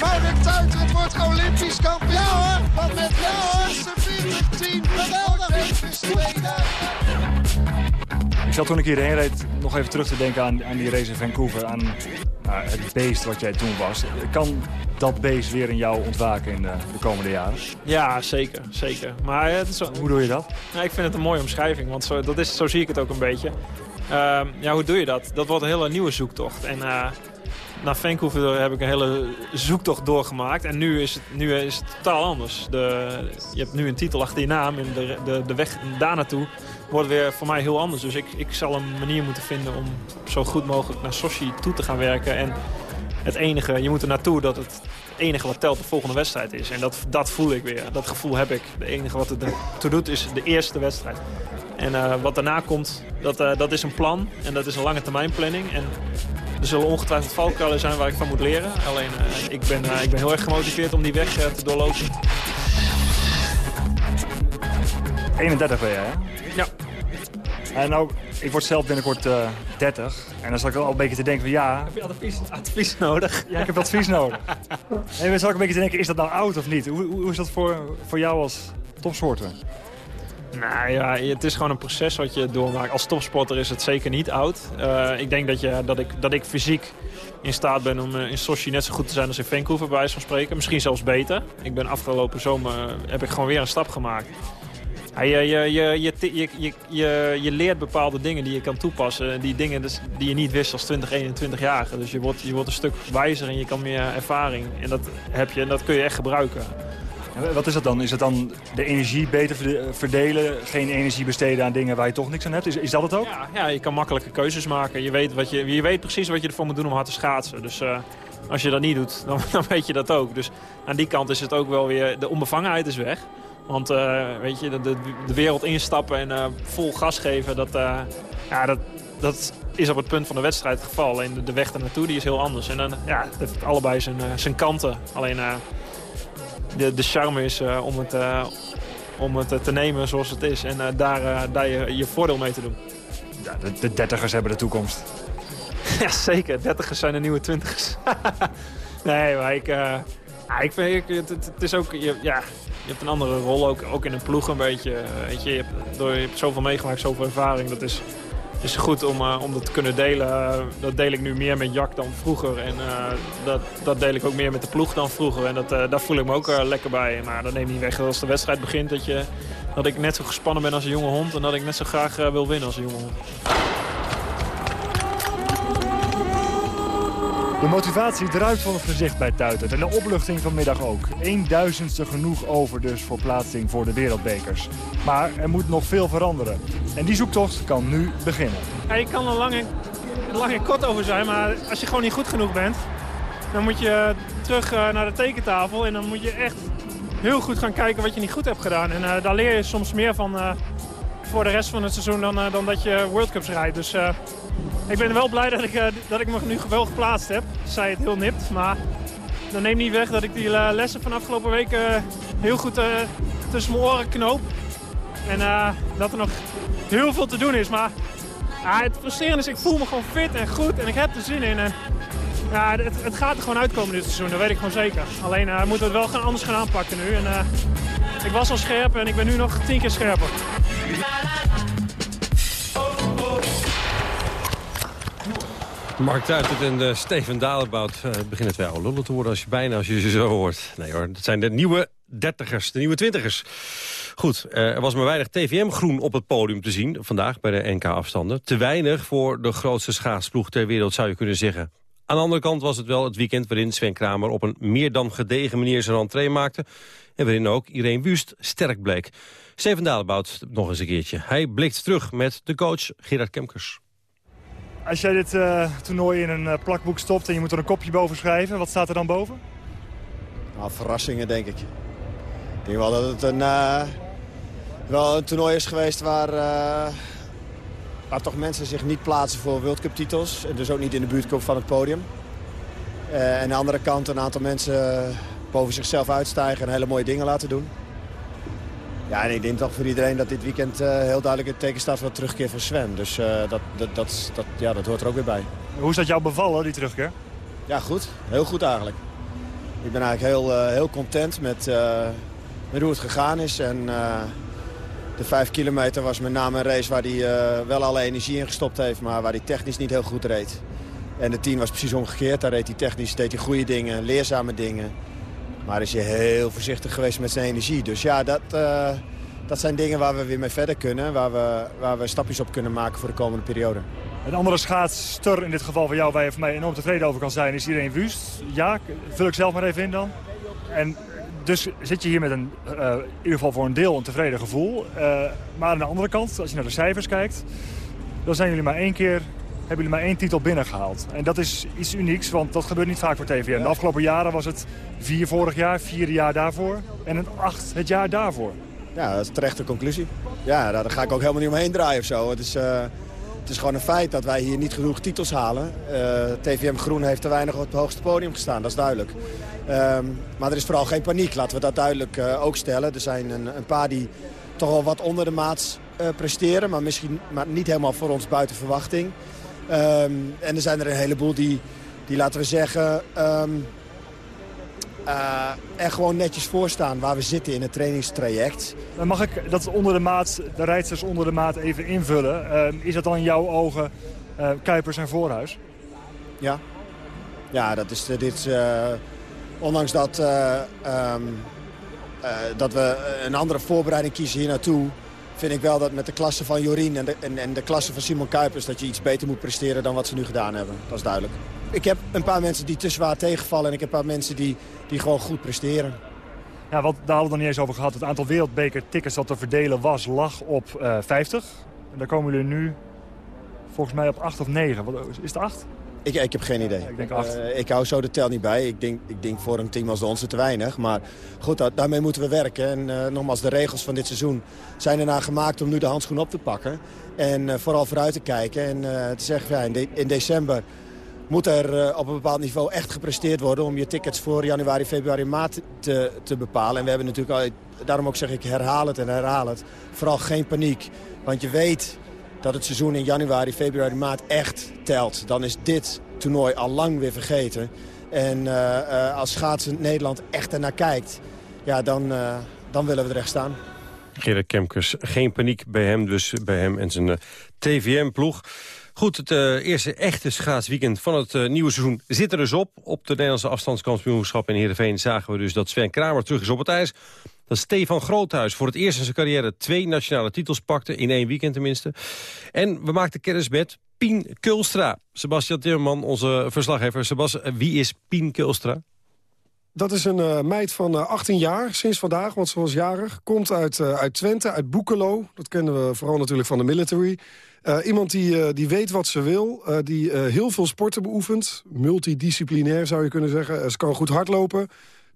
Mark Tuitert wordt Olympisch kampioen. Ja hoor, wat met ja, 46 Geweldig. Ik zat toen ik hierheen reed nog even terug te denken aan, aan die race in Vancouver. Aan uh, het beest wat jij toen was. Kan dat beest weer in jou ontwaken in de, de komende jaren? Ja, zeker. zeker. Maar het is Hoe doe je dat? Ja, ik vind het een mooie omschrijving, want zo, dat is, zo zie ik het ook een beetje. Uh, ja, hoe doe je dat? Dat wordt een hele nieuwe zoektocht. En uh, na Vancouver heb ik een hele zoektocht doorgemaakt. En nu is het, nu is het totaal anders. De, je hebt nu een titel achter je naam en de, de, de weg daar naartoe wordt weer voor mij heel anders. Dus ik, ik zal een manier moeten vinden om zo goed mogelijk naar Sochi toe te gaan werken. En het enige, je moet er naartoe dat het enige wat telt de volgende wedstrijd is. En dat, dat voel ik weer. Dat gevoel heb ik. Het enige wat het toe doet is de eerste wedstrijd. En uh, wat daarna komt, dat, uh, dat is een plan. En dat is een lange termijn planning. En er zullen ongetwijfeld valkuilen zijn waar ik van moet leren. Alleen uh, ik, ben, ik ben heel erg gemotiveerd om die weg te doorlopen. 31 ben jij, hè? Ja. En nou, ik word zelf binnenkort uh, 30. En dan zat ik al een beetje te denken van ja... Heb je advies, advies nodig? Ja, ik heb advies nodig. En dan zat ik een beetje te denken, is dat nou oud of niet? Hoe, hoe is dat voor, voor jou als topsporter? Nou ja, het is gewoon een proces wat je doormaakt. Als topsporter is het zeker niet oud. Uh, ik denk dat, je, dat, ik, dat ik fysiek in staat ben om in Sochi net zo goed te zijn als in Vancouver, bij wijze van spreken. Misschien zelfs beter. Ik ben afgelopen zomer heb ik gewoon weer een stap gemaakt. Ja, je, je, je, je, je, je, leert bepaalde dingen die je kan toepassen. Die dingen dus, die je niet wist als 20, 21-jarige. Dus je wordt, je wordt een stuk wijzer en je kan meer ervaring. En dat heb je en dat kun je echt gebruiken. En wat is dat dan? Is het dan de energie beter verdelen? Geen energie besteden aan dingen waar je toch niks aan hebt? Is, is dat het ook? Ja, ja, je kan makkelijke keuzes maken. Je weet, wat je, je weet precies wat je ervoor moet doen om hard te schaatsen. Dus uh, als je dat niet doet, dan, dan weet je dat ook. Dus aan die kant is het ook wel weer... De onbevangenheid is weg. Want uh, weet je, de, de, wereld instappen en uh, vol gas geven, dat, uh, ja, dat, dat is op het punt van de wedstrijd het geval. En de, weg ernaartoe die is heel anders. En dan, ja, het heeft allebei zijn, zijn kanten. Alleen de, de charme is om het, om het te nemen zoals het is. En daar, daar je, je voordeel mee te doen. Ja, de, de dertigers hebben de toekomst. ja, zeker. Dertigers zijn de nieuwe twintigers. nee, maar ik... Ik vind, het, het, is ook, ja, je hebt een andere rol, ook, ook in een ploeg een beetje. Weet je, je, hebt, door, je hebt zoveel meegemaakt, zoveel ervaring. Dat is, is goed om, uh, om dat te kunnen delen. Uh, dat deel ik nu meer met Jack dan vroeger. En dat, dat deel ik ook meer met de ploeg dan vroeger. En dat, daar voel ik me ook lekker bij. Maar dat neemt niet weg dat als de wedstrijd begint... Dat, je, dat ik net zo gespannen ben als een jonge hond... en dat ik net zo graag wil winnen als een jonge hond. De motivatie druipt van het gezicht bij Tuitert en de opluchting vanmiddag ook. 1000ste genoeg over dus voor plaatsing voor de wereldbekers. Maar er moet nog veel veranderen. En die zoektocht kan nu beginnen. Ja, je kan er lang en, lang en kort over zijn, maar als je gewoon niet goed genoeg bent... dan moet je terug naar de tekentafel en dan moet je echt heel goed gaan kijken wat je niet goed hebt gedaan. En uh, daar leer je soms meer van uh, voor de rest van het seizoen dan, dan dat je World Cups rijdt. Dus ik ben wel blij dat ik, uh, dat ik me nu wel geplaatst heb. Zij het heel nipt, maar dat neemt niet weg dat ik die uh, lessen van afgelopen weken uh, heel goed tussen mijn oren knoop. En dat er nog heel veel te doen is. Maar het frustrerende is, ik voel me gewoon fit en goed en ik heb er zin in. En het, het gaat er gewoon uitkomen dit seizoen, dat weet ik gewoon zeker. Alleen moeten we het wel gaan, anders gaan aanpakken nu. En, ik was al scherp en ik ben nu nog tien keer scherper. Mark Tuitert en uh, Steven Dalebout uh, beginnen twee oude lullen te worden... als je bijna als je ze zo hoort. Nee hoor, dat zijn de nieuwe dertigers, de nieuwe twintigers. Goed, uh, er was maar weinig TVM-groen op het podium te zien... vandaag bij de NK-afstanden. Te weinig voor de grootste schaatsploeg ter wereld, zou je kunnen zeggen. Aan de andere kant was het wel het weekend waarin Sven Kramer... op een meer dan gedegen manier zijn entree maakte... en waarin ook Irene Wust sterk bleek. Steven Dalebout nog eens een keertje. Hij blikt terug met de coach Gerard Kemkers. Als jij dit uh, toernooi in een uh, plakboek stopt en je moet er een kopje boven schrijven, wat staat er dan boven? Nou, verrassingen denk ik. Ik denk wel dat het een, uh, wel een toernooi is geweest waar, waar toch mensen zich niet plaatsen voor World Cup titels. En dus ook niet in de buurt komen van het podium. en aan de andere kant een aantal mensen boven zichzelf uitstijgen en hele mooie dingen laten doen. Ja, en ik denk toch voor iedereen dat dit weekend uh, heel duidelijk het teken staat voor de terugkeer van Sven. Dus uh, dat, dat, dat, dat, ja, dat hoort er ook weer bij. Hoe is dat jou bevallen, die terugkeer? Ja, goed. Heel goed eigenlijk. Ik ben eigenlijk heel, uh, heel content met, met hoe het gegaan is. En de vijf kilometer was met name een race waar hij wel alle energie in gestopt heeft... maar waar hij technisch niet heel goed reed. En de tien was precies omgekeerd. Daar reed hij technisch deed hij goede dingen, leerzame dingen... Maar is hij heel voorzichtig geweest met zijn energie. Dus ja, dat, uh, dat zijn dingen waar we weer mee verder kunnen. Waar we, waar we stapjes op kunnen maken voor de komende periode. Een andere schaatster in dit geval van jou waar je van mij enorm tevreden over kan zijn is Irene Wust. Ja, vul ik zelf maar even in dan. En dus zit je hier met een, uh, in ieder geval voor een deel een tevreden gevoel. Uh, maar aan de andere kant, als je naar de cijfers kijkt... dan zijn jullie maar één keer hebben jullie maar één titel binnengehaald. En dat is iets unieks, want dat gebeurt niet vaak voor TVM. De afgelopen jaren was het vier vorig jaar, vier jaar daarvoor en een acht het jaar daarvoor. Ja, dat is een terechte conclusie. Ja, daar ga ik ook helemaal niet omheen draaien of zo. Het is, uh, het is gewoon een feit dat wij hier niet genoeg titels halen. Uh, TVM Groen heeft te weinig op het hoogste podium gestaan, dat is duidelijk. Um, maar er is vooral geen paniek, laten we dat duidelijk uh, ook stellen. Er zijn een, een paar die toch wel wat onder de maat presteren, maar misschien maar niet helemaal voor ons buiten verwachting. Um, en er zijn er een heleboel die, die laten we zeggen, um, uh, er gewoon netjes voor staan waar we zitten in het trainingstraject. Dan mag ik dat onder de maat, de rijdsters onder de maat even invullen. Uh, is dat dan in jouw ogen uh, Kuipers en Voorhuis? Ja. Ja, dat is dit. ondanks dat, um, dat we een andere voorbereiding kiezen hier naartoe vind ik wel dat met de klasse van Jorien en de, en, en de klasse van Simon Kuipers... dat je iets beter moet presteren dan wat ze nu gedaan hebben. Dat is duidelijk. Ik heb een paar mensen die te zwaar tegenvallen... en ik heb een paar mensen die, die gewoon goed presteren. Ja, wat, daar hadden we nog niet eens over gehad. Het aantal wereldbeker-tickets dat te verdelen was, lag op uh, 50. En daar komen jullie nu volgens mij op 8 of 9. Wat, is het 8? Ik, ik heb geen idee. Ja, ik denk acht. Uh, ik hou zo de tel niet bij. Ik denk, ik denk voor een team als de onze te weinig. Maar goed, dat, daarmee moeten we werken. En uh, nogmaals, de regels van dit seizoen zijn ernaar gemaakt om nu de handschoen op te pakken. En uh, vooral vooruit te kijken. En te zeggen, ja, in, de, in, december moet er op een bepaald niveau echt gepresteerd worden... om je tickets voor januari, februari, maart te, te bepalen. En we hebben natuurlijk al, daarom ook zeg ik herhaal het en herhaal het. Vooral geen paniek. Want je weet dat het seizoen in januari, februari, maart echt telt. Dan is dit toernooi al lang weer vergeten. En uh, uh, als schaatsend Nederland echt ernaar kijkt, ja, dan, uh, dan willen we er echt staan. Gerrit Kemkers, geen paniek bij hem, dus bij hem en zijn TVM-ploeg. Goed, het eerste echte schaatsweekend van het nieuwe seizoen zit er dus op. Op de Nederlandse afstandskampioenschap in Heerenveen zagen we dus dat Sven Kramer terug is op het ijs. Dat Stefan Groothuis voor het eerst in zijn carrière twee nationale titels pakte. In één weekend tenminste. En we maakten kennis met Pien Kulstra. Sebastian Timmerman, onze verslaggever. Sebastian, wie is Pien Kulstra? Dat is een uh, meid van uh, 18 jaar, sinds vandaag, want ze was jarig. Komt uit, uh, uit Twente, uit Boekelo. Dat kennen we vooral natuurlijk van de military. Iemand die, die weet wat ze wil, die heel veel sporten beoefent. Multidisciplinair zou je kunnen zeggen. ze kan goed hardlopen.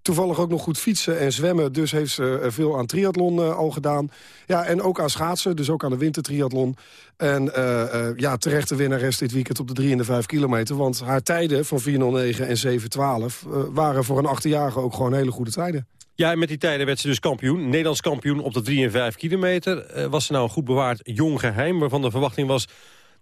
Toevallig ook nog goed fietsen en zwemmen. Dus heeft ze veel aan triathlon uh, al gedaan. Ja, en ook aan schaatsen, dus ook aan de wintertriathlon. En uh, ja, terechte winnares dit weekend op de 3 en de 5 kilometer. Want haar tijden van 4.09 en 7.12 waren voor een 18-jarige ook gewoon hele goede tijden. Ja, en met die tijden werd ze dus kampioen. Nederlands kampioen op de 3 en 5 kilometer. was ze nou een goed bewaard jong geheim... waarvan de verwachting was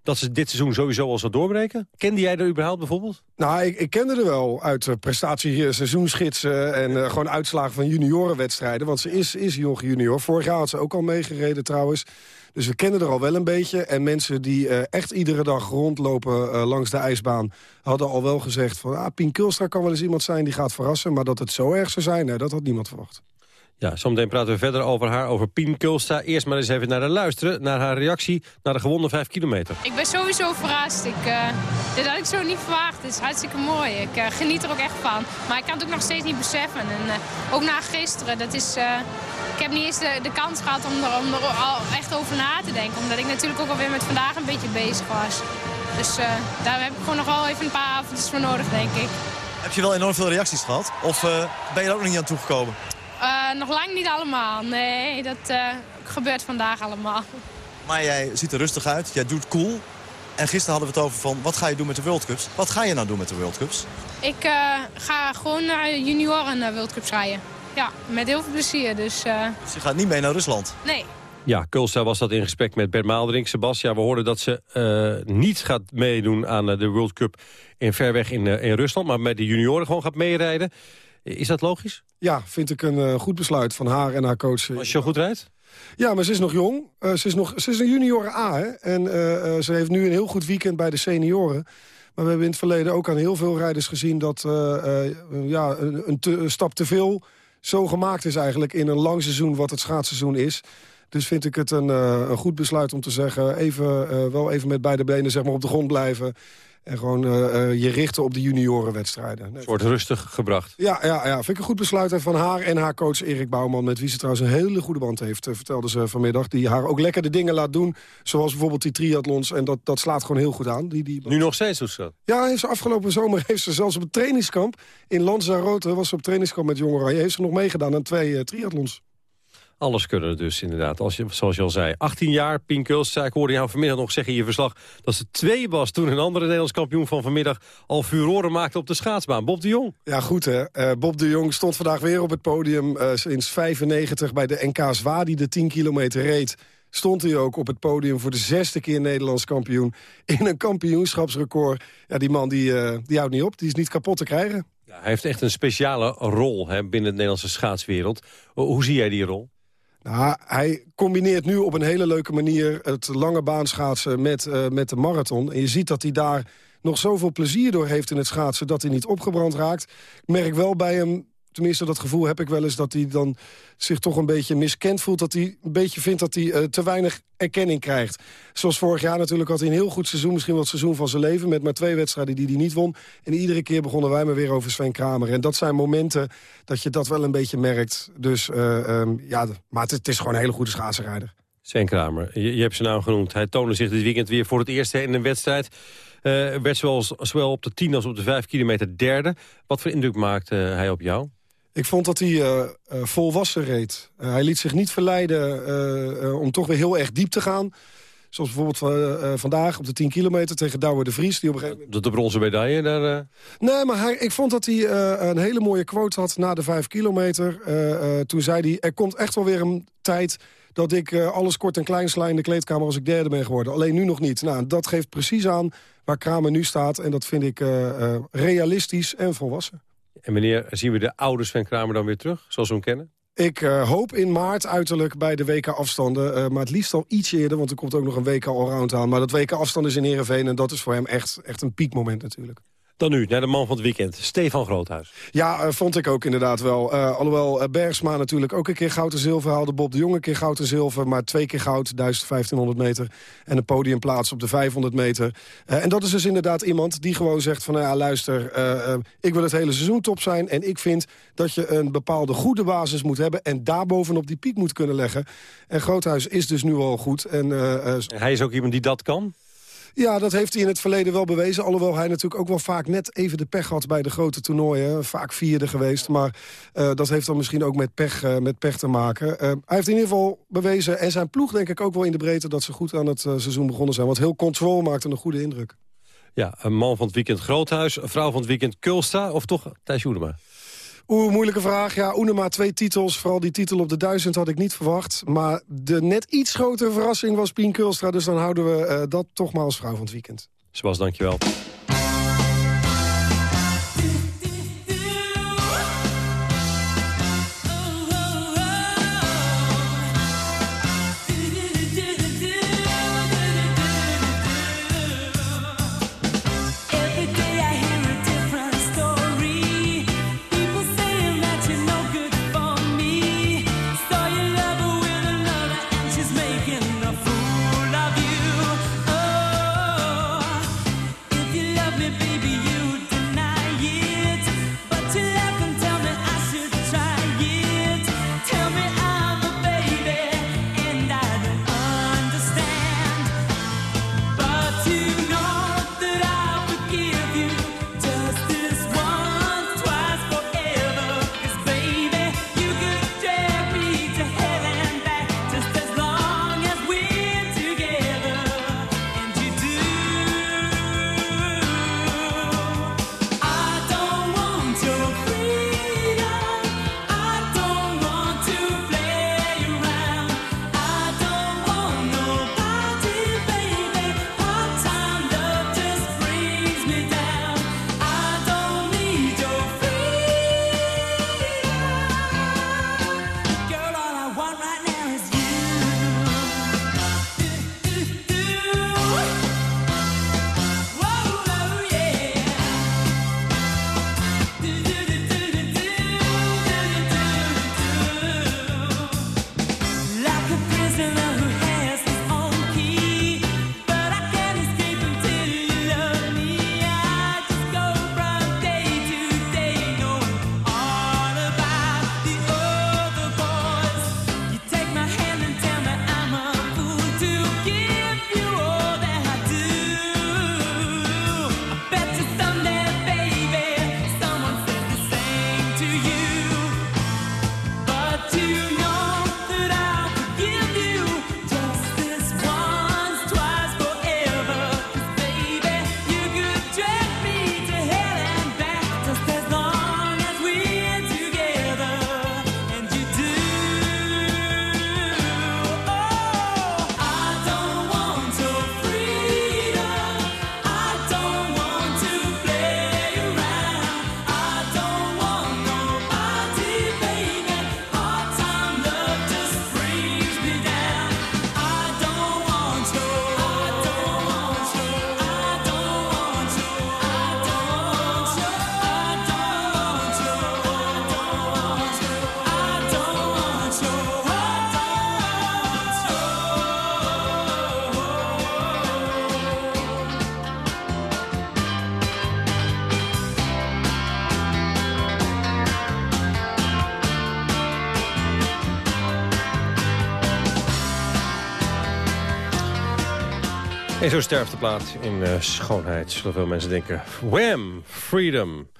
dat ze dit seizoen sowieso al zou doorbreken? Kende jij er überhaupt bijvoorbeeld? Nou, ik, ik kende er wel uit uh, prestatie seizoensgidsen... en uh, gewoon uitslagen van juniorenwedstrijden. Want ze is, is jong junior. Vorig jaar had ze ook al meegereden trouwens. Dus we kennen er al wel een beetje. En mensen die echt iedere dag rondlopen langs de ijsbaan... hadden al wel gezegd van... Ah, Pien Kulstra kan wel eens iemand zijn die gaat verrassen. Maar dat het zo erg zou zijn, dat had niemand verwacht. Ja, zometeen praten we verder over haar, over Pien Kulsta. Eerst maar eens even naar haar luisteren, naar haar reactie... naar de gewonnen 5 kilometer. Ik ben sowieso verrast. Ik, uh, dit had ik zo niet verwacht. Het is hartstikke mooi. Ik uh, geniet er ook echt van. Maar ik kan het ook nog steeds niet beseffen. En uh, ook na gisteren, dat is... ik heb niet eens de, de kans gehad om er, om er al echt over na te denken. Omdat ik natuurlijk ook alweer met vandaag een beetje bezig was. Dus daar heb ik gewoon nog wel even een paar avondjes voor nodig, denk ik. Heb je wel enorm veel reacties gehad? Of ben je er ook nog niet aan toegekomen? Uh, nog lang niet allemaal. Nee, dat uh, gebeurt vandaag allemaal. Maar jij ziet er rustig uit. Jij doet cool. En gisteren hadden we het over van, wat ga je doen met de World Cups? Wat ga je nou doen met de World Cups? Ik uh, ga gewoon naar junioren World Cups rijden. Ja, met heel veel plezier. Dus, dus je gaat niet mee naar Rusland? Nee. Ja, Kulsta was dat in gesprek met Bert Maalderink. Sebastian, we hoorden dat ze uh, niet gaat meedoen aan de World Cup in ver weg in, uh, in Rusland... maar met de junioren gewoon gaat meerijden. Is dat logisch? Ja, vind ik een uh, goed besluit van haar en haar coach. Als je goed rijdt? Ja, maar ze is nog jong. Uh, ze, is nog, ze is een junioren A, hè? En uh, ze heeft nu een heel goed weekend bij de senioren. Maar we hebben in het verleden ook aan heel veel rijders gezien... dat ja, een, een, te, een, stap te veel zo gemaakt is eigenlijk in een lang seizoen... wat het schaatsseizoen is. Dus vind ik het een, een goed besluit om te zeggen... Even, wel even met beide benen zeg maar, op de grond blijven... En gewoon uh, uh, je richten op de juniorenwedstrijden. Wordt rustig gebracht. Ja, ja, ja, vind ik een goed besluit. En van haar en haar coach Erik Bouwman... met wie ze trouwens een hele goede band heeft, uh, vertelde ze vanmiddag. Die haar ook lekker de dingen laat doen. Zoals bijvoorbeeld die triathlons. En dat, dat slaat gewoon heel goed aan. Die, die... Nu nog steeds of zo? Ja, heeft ze afgelopen zomer heeft ze zelfs op het trainingskamp... in Lanzarote was ze op trainingskamp met jongeren. Heeft ze nog meegedaan aan twee triathlons. Alles kunnen dus inderdaad, als je, zoals je al zei. 18 jaar, Pien Kulst, ik hoorde jou vanmiddag nog zeggen in je verslag... dat ze twee was toen een andere Nederlands kampioen van vanmiddag... al furoren maakte op de schaatsbaan, Bob de Jong. Ja, goed hè. Uh, Bob de Jong stond vandaag weer op het podium... Uh, sinds 95 bij de NK Zwa, die de 10 kilometer reed stond hij ook op het podium voor de zesde keer Nederlands kampioen. In een kampioenschapsrecord. Ja, die man die, uh, die houdt niet op, die is niet kapot te krijgen. Ja, hij heeft echt een speciale rol hè, binnen de Nederlandse schaatswereld. Hoe zie jij die rol? Nou, hij combineert nu op een hele leuke manier het lange baanschaatsen met, uh, met de marathon. En je ziet dat hij daar nog zoveel plezier door heeft in het schaatsen... dat hij niet opgebrand raakt. Ik merk wel bij hem tenminste dat gevoel heb ik wel eens... dat hij dan zich toch een beetje miskend voelt. Dat hij een beetje vindt dat hij uh, te weinig erkenning krijgt. Zoals vorig jaar natuurlijk had hij een heel goed seizoen. Misschien wel het seizoen van zijn leven. Met maar twee wedstrijden die hij niet won. En iedere keer begonnen wij maar weer over Sven Kramer. En dat zijn momenten dat je dat wel een beetje merkt. Dus uh, um, ja, maar het, is gewoon een hele goede schaatsenrijder. Sven Kramer, je, je, hebt zijn naam genoemd. Hij toonde zich dit weekend weer voor het eerst in een wedstrijd. Uh, werd zowel, zowel op de 10 als op de 5 kilometer derde. Wat voor indruk maakte hij op jou? Ik vond dat hij uh, uh, volwassen reed. Uh, hij liet zich niet verleiden om toch weer heel erg diep te gaan. Zoals bijvoorbeeld vandaag op de 10 kilometer tegen Douwe de Vries. Die op een gegeven moment... De, de bronzen medaille daar... Nee, maar hij, ik vond dat hij een hele mooie quote had na de 5 kilometer. toen zei hij, er komt echt wel weer een tijd dat ik alles kort en klein sla in de kleedkamer als ik derde ben geworden. Alleen nu nog niet. Nou, dat geeft precies aan waar Kramer nu staat. En dat vind ik realistisch en volwassen. En wanneer zien we de ouders van Kramer dan weer terug, zoals we hem kennen? Ik uh, hoop in maart uiterlijk bij de WK-afstanden. Uh, maar het liefst al iets eerder, want er komt ook nog een WK allround aan. Maar dat WK-afstand is in Heerenveen en dat is voor hem echt, echt een piekmoment natuurlijk. Dan nu, naar de man van het weekend, Stefan Groothuis. Ja, uh, vond ik ook inderdaad wel. Uh, alhoewel uh, Bergsma natuurlijk ook een keer goud en zilver haalde. Bob de Jong een keer goud en zilver, maar twee keer goud, 1500 meter. En een podiumplaats op de 500 meter. en dat is dus inderdaad iemand die gewoon zegt van... Nou ja, luister, ik wil het hele seizoen top zijn... en ik vind dat je een bepaalde goede basis moet hebben... en daarbovenop die piek moet kunnen leggen. En Groothuis is dus nu al goed. En, hij is ook iemand die dat kan? Ja, dat heeft hij in het verleden wel bewezen. Alhoewel hij natuurlijk ook wel vaak net even de pech had bij de grote toernooien. Vaak vierde geweest, maar uh, dat heeft dan misschien ook met pech, uh, met pech te maken. Uh, hij heeft in ieder geval bewezen, en zijn ploeg denk ik ook wel in de breedte... dat ze goed aan het seizoen begonnen zijn. Want heel control maakte een goede indruk. Ja, een man van het weekend Groothuis, een vrouw van het weekend Kulsta... of toch Thijs Joedema? Oeh, moeilijke vraag. Ja, Oenema twee titels. Vooral die titel op de duizend had ik niet verwacht. Maar de net iets grotere verrassing was Pien Kulstra. Dus dan houden we uh, dat toch maar als vrouw van het weekend. Zoals, dankjewel. En zo sterft de plaat in uh, schoonheid, zullen veel mensen denken. Wham! Freedom.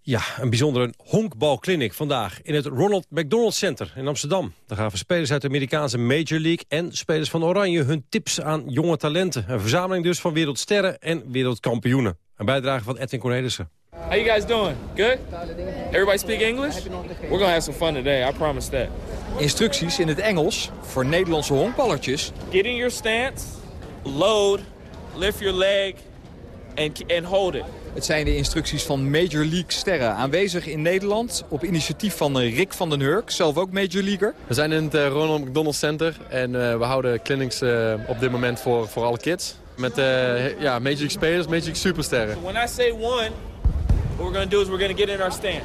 Ja, een bijzondere honkbalclinic vandaag in het Ronald McDonald Center in Amsterdam. Daar gaven spelers uit de Amerikaanse Major League en spelers van Oranje hun tips aan jonge talenten. Een verzameling dus van wereldsterren en wereldkampioenen. Een bijdrage van Edwin Cornelissen. How you guys doing? Good? Everybody speak English? We're gonna have some fun today, I promise that. Instructies in het Engels voor Nederlandse honkballertjes. Get in your stance load, lift your leg and, and hold it. Het zijn de instructies van Major League sterren. Aanwezig in Nederland op initiatief van eh, Rick van den Hurk, zelf ook Major Leaguer. We zijn in het uh, Ronald McDonald Center en uh, we houden clinics uh, op dit moment voor, voor alle kids. Met ja, Major League spelers, Major League supersterren. So when I say one, what we're going to do is we're going to get in our stance.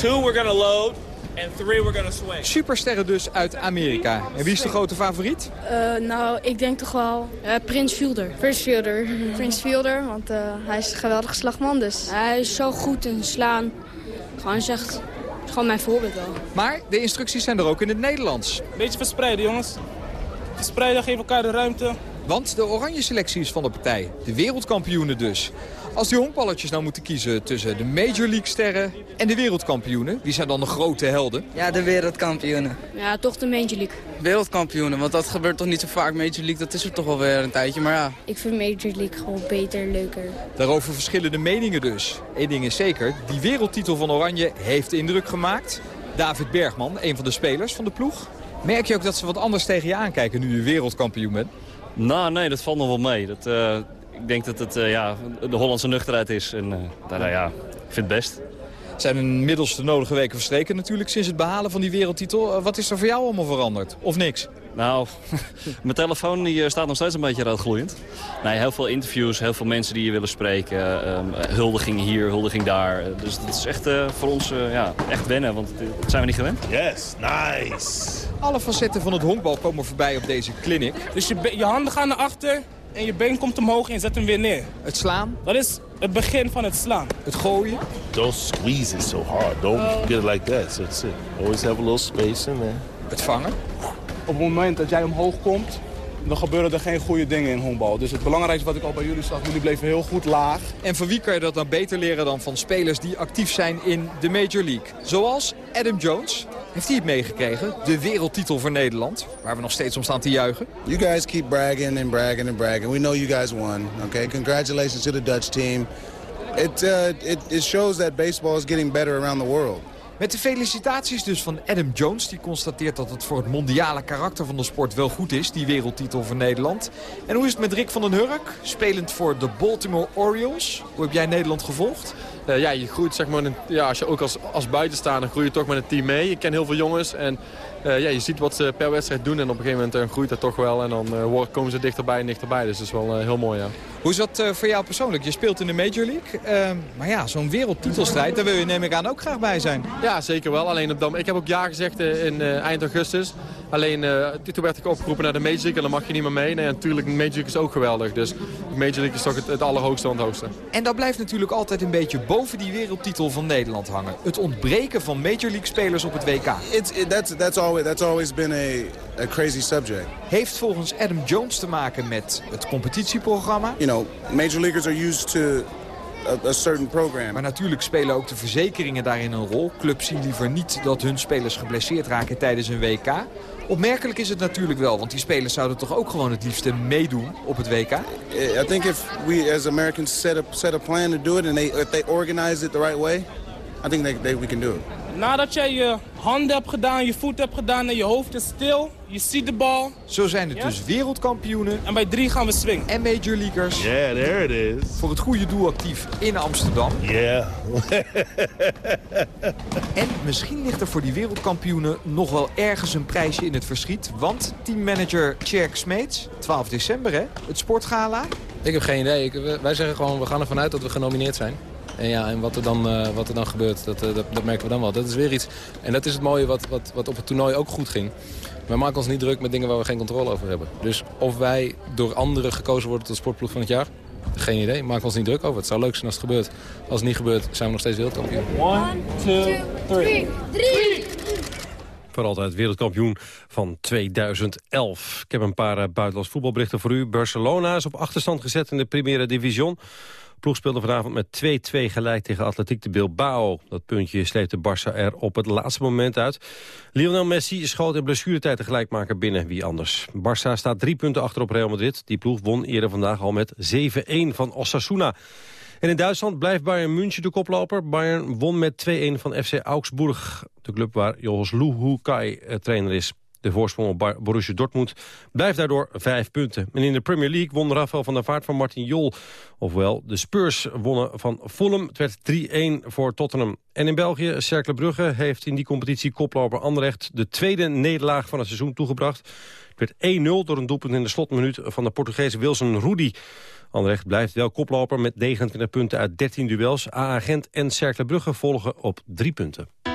Two, we're going to load. En three we're gonna swing. Supersterren dus uit Amerika. En wie is de grote favoriet? Uh, nou, ik denk toch wel uh, Prins Fielder. Prins Fielder. Prins Fielder, want uh, hij is een geweldige slagman dus. Hij is zo goed in slaan. Gewoon zegt, gewoon mijn voorbeeld wel. Maar de instructies zijn er ook in het Nederlands. Beetje verspreiden jongens. Verspreiden, geef elkaar de ruimte. Want de oranje selectie is van de partij. De wereldkampioenen dus. Als die honkballertjes nou moeten kiezen tussen de Major League sterren en de wereldkampioenen... wie zijn dan de grote helden? Ja, de wereldkampioenen. Ja, toch de Major League. Wereldkampioenen, want dat gebeurt toch niet zo vaak. Major League, dat is er toch alweer een tijdje, maar ja. Ik vind Major League gewoon beter, leuker. Daarover verschillende meningen dus. Eén ding is zeker, die wereldtitel van Oranje heeft indruk gemaakt. David Bergman, een van de spelers van de ploeg. Merk je ook dat ze wat anders tegen je aankijken nu je wereldkampioen bent? Nou, nee, dat valt nog wel mee. Dat, uh, ik denk dat het uh, ja, de Hollandse nuchterheid is. En uh, daar, ja, ik vind het best. zijn inmiddels de nodige weken verstreken natuurlijk sinds het behalen van die wereldtitel. wat is er voor jou allemaal veranderd? Of niks? Nou, mijn telefoon die staat nog steeds een beetje roodgloeiend. Nee, heel veel interviews, heel veel mensen die je willen spreken. Um, huldiging hier, huldiging daar. Dus dat is echt uh, voor ons uh, ja, echt wennen, want dat zijn we niet gewend. Yes, nice. Alle facetten van het honkbal komen voorbij op deze clinic. Dus je, je handen gaan naar achter en je been komt omhoog en je zet hem weer neer. Het slaan? Dat is het begin van het slaan. Het gooien? Don't squeeze it so hard. Don't oh. get it like that. So that's it. Always have a little space in there. Het vangen? Op het moment dat jij omhoog komt, dan gebeuren er geen goede dingen in honkbal. Dus het belangrijkste wat ik al bij jullie zag, jullie bleven heel goed laag. En van wie kan je dat dan beter leren dan van spelers die actief zijn in de Major League? Zoals Adam Jones. Heeft hij het meegekregen? De wereldtitel voor Nederland, waar we nog steeds om staan te juichen. You guys keep bragging and bragging and bragging. We know you guys won. Okay, congratulations to the Dutch team. It, uh, it, it shows that baseball is getting better around the world. Met de felicitaties dus van Adam Jones. Die constateert dat het voor het mondiale karakter van de sport wel goed is. Die wereldtitel voor Nederland. En hoe is het met Rick van den Hurk? Spelend voor de Baltimore Orioles. Hoe heb jij Nederland gevolgd? Uh, ja, je groeit zeg maar, ja, als je ook als, als buitenstaander groei je toch met een team mee. Je kent heel veel jongens en uh, ja, je ziet wat ze per wedstrijd doen. En op een gegeven moment uh, groeit dat toch wel. En dan komen ze dichterbij en dichterbij. Dus dat is wel heel mooi, ja. Hoe is dat voor jou persoonlijk? Je speelt in de Major League. Ehm, maar ja, zo'n wereldtitelstrijd, daar wil je neem ik aan ook graag bij zijn. Ja, zeker wel. Alleen op dat, ik heb ook ja gezegd in eind augustus. Alleen toen werd ik opgeroepen naar de Major League en dan mag je niet meer mee. Nee, natuurlijk, de Major League is ook geweldig. Dus de Major League is toch het, het allerhoogste van het hoogste. En dat blijft natuurlijk altijd een beetje boven die wereldtitel van Nederland hangen. Het ontbreken van Major League spelers op het WK. It's, it, that's, that's, always, that's always been a, a crazy subject. Heeft volgens Adam Jones te maken met het competitieprogramma. You know, Major Leaguers are used to a, a certain program. Maar natuurlijk spelen ook de verzekeringen daarin een rol. Clubs zien liever niet dat hun spelers geblesseerd raken tijdens een WK. Opmerkelijk is het natuurlijk wel, want die spelers zouden toch ook gewoon het liefste meedoen op het WK? I think if we as Americans set a, set a plan to do it and they, if they organize it the right way, I think they, they, we can do it. Nadat jij je handen hebt gedaan, je voet hebt gedaan en je hoofd is stil, je ziet de bal. Zo zijn het dus wereldkampioenen. En bij drie gaan we swingen. En Major Leaguers. Yeah, there it is. Voor het goede doel actief in Amsterdam. Yeah. en misschien ligt er voor die wereldkampioenen nog wel ergens een prijsje in het verschiet. Want teammanager Tjerk Smeets, 12 december hè, het sportgala. Ik heb geen idee. Ik, wij zeggen gewoon, we gaan ervan uit dat we genomineerd zijn. En, ja, en wat, er dan, uh, wat er dan gebeurt, dat, uh, dat, dat, merken we dan wel. Dat is weer iets. En dat is het mooie wat, wat, wat op het toernooi ook goed ging. We maken ons niet druk met dingen waar we geen controle over hebben. Dus of wij door anderen gekozen worden tot sportploeg van het jaar... Geen idee, maken ons niet druk over. Het zou leuk zijn als het gebeurt. Als het niet gebeurt, zijn we nog steeds wereldkampioen. One, two, three. Drie! Voor altijd wereldkampioen van 2011. Ik heb een paar uh, buitenlands voetbalberichten voor u. Barcelona is op achterstand gezet in de Primera Division ploeg speelde vanavond met 2-2 gelijk tegen Atletiek de Bilbao. Dat puntje sleepte Barça er op het laatste moment uit. Lionel Messi schoot in blessuretijd de gelijkmaker binnen. Wie anders? Barça staat drie punten achter op Real Madrid. Die ploeg won eerder vandaag al met 7-1 van Osasuna. En in Duitsland blijft Bayern München de koploper. Bayern won met 2-1 van FC Augsburg. De club waar Jos Luhukai eh, trainer is. De voorsprong op Borussia Dortmund blijft daardoor vijf punten. En in de Premier League won Rafael van der Vaart van Martin Jol. Ofwel, de Spurs wonnen van Fulham. Het werd 3-1 voor Tottenham. En in België, Cercle Brugge heeft in die competitie koploper Anderlecht... de tweede nederlaag van het seizoen toegebracht. Het werd 1-0 door een doelpunt in de slotminuut van de Portugese Wilson Rudy. Anderlecht blijft wel koploper met 29 punten uit 13 duels. AA Gent en Cercle Brugge volgen op drie punten.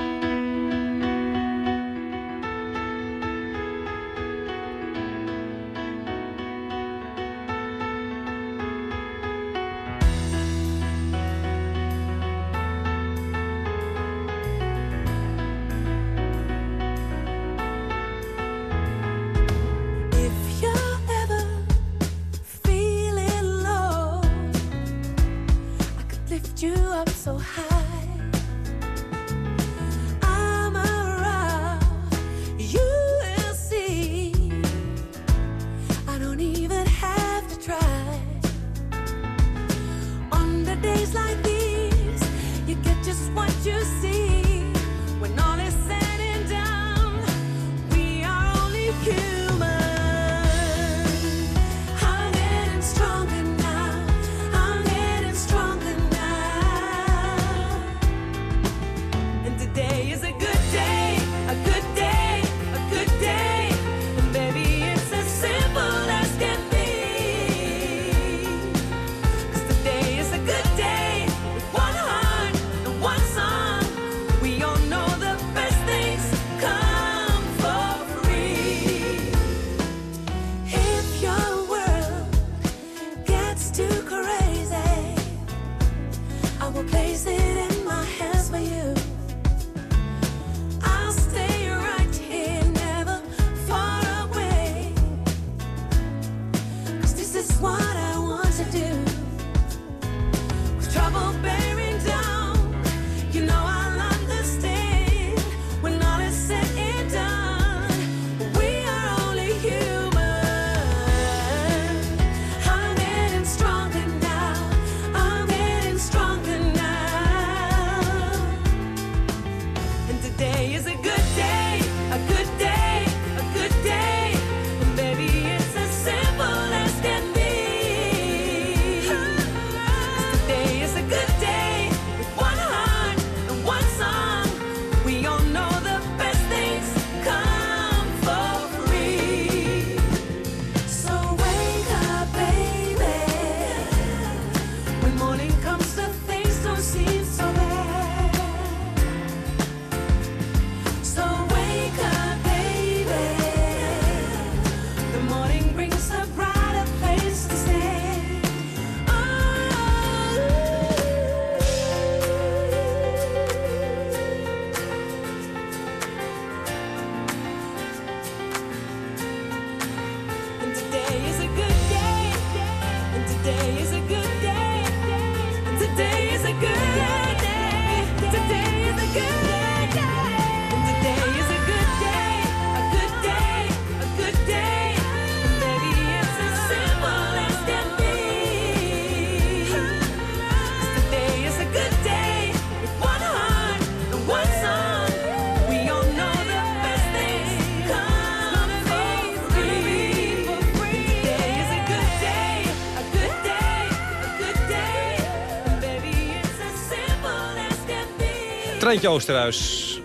Oosterhuis.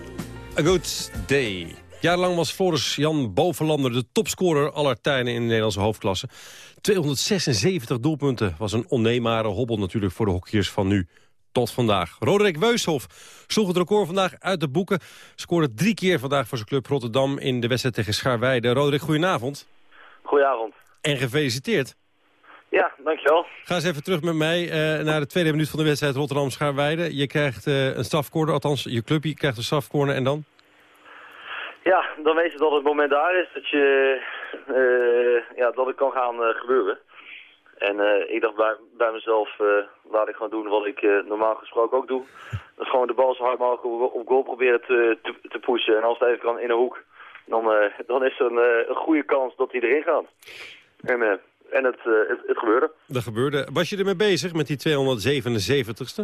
A good day. Jarenlang was Floris Jan Bovenlander de topscorer aller tijden in de Nederlandse hoofdklasse. 276 doelpunten was een onneembare hobbel natuurlijk voor de hockeyers van nu tot vandaag. Roderick Weushof sloeg het record vandaag uit de boeken. Scoorde drie keer vandaag voor zijn club Rotterdam in de wedstrijd tegen Schaarweide. Roderick, goedenavond. Goedenavond. En gefeliciteerd. Ja, dankjewel. Ga eens even terug met mij eh, naar de tweede minuut van de wedstrijd Rotterdam-Schaarweide. Je krijgt eh, een strafcorner, althans je clubje krijgt een strafcorner en dan? Ja, dan weet je dat het moment daar is dat, je, eh, ja, dat het kan gaan gebeuren. En ik dacht bij, bij mezelf, laat ik gewoon doen wat ik normaal gesproken ook doe. Dat is gewoon de bal zo hard mogelijk op, goal proberen te, te, te pushen. En als het even kan in de hoek, dan, dan is er een, een goede kans dat hij erin gaat. En, en het, eh, het, het gebeurde. Dat gebeurde. Was je ermee bezig met die 277ste?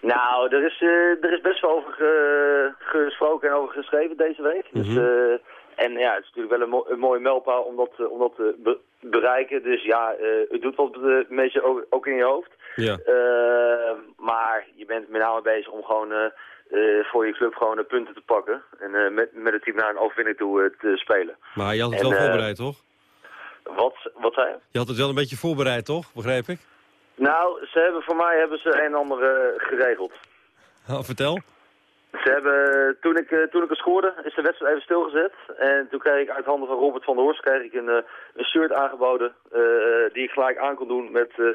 Nou, er is, eh, er is best wel over ge- gesproken en over geschreven deze week. Dus, Mhm. eh, en ja, het is natuurlijk wel een, mo- een mooie mijlpaal om dat, om dat te be- bereiken. Dus ja, het doet wat uh, ook, ook in je hoofd. Ja. Maar je bent met name bezig om gewoon voor je club gewoon de punten te pakken. En met, met het team naar een overwinning toe te spelen. Maar je had het En, wel voorbereid, toch? Wat, wat zei je? Je had het wel een beetje voorbereid, toch? Begrijp ik? Nou, ze hebben voor mij hebben ze een en ander eh, geregeld. Oh, vertel. Ze hebben, toen ik, eh, toen ik het scoorde, is de wedstrijd even stilgezet. En toen kreeg ik uit handen van Robert van der Horst kreeg ik een, eh, een shirt aangeboden die ik gelijk aan kon doen met eh,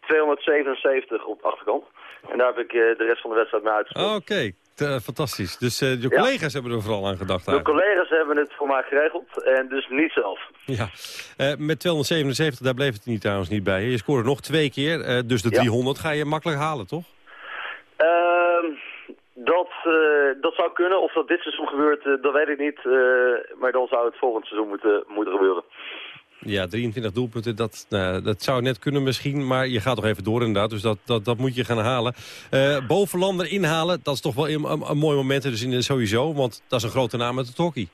277 op de achterkant. En daar heb ik de rest van de wedstrijd mee uitgespeeld. Oh, Oké, Te- fantastisch. Dus eh je collega's hebben er vooral aan gedacht De collega's hebben het voor mij geregeld en dus niet zelf. Ja. Eh, met 277, daar bleef het niet trouwens niet bij. Je scoorde nog twee keer, eh, dus de Ja. 300 ga je makkelijk halen, toch? Ehm, dat, eh, dat zou kunnen. Of dat dit seizoen gebeurt, eh, dat weet ik niet. eh, maar dan zou het volgend seizoen moeten, moeten gebeuren. Ja, 23 doelpunten, dat, nou, dat zou net kunnen misschien. Maar je gaat toch even door inderdaad, dus dat, dat, dat moet je gaan halen. Eh bovenlander inhalen, dat is toch wel een, een, een mooi moment dus in de, sowieso. Want dat is een grote naam met het hockey.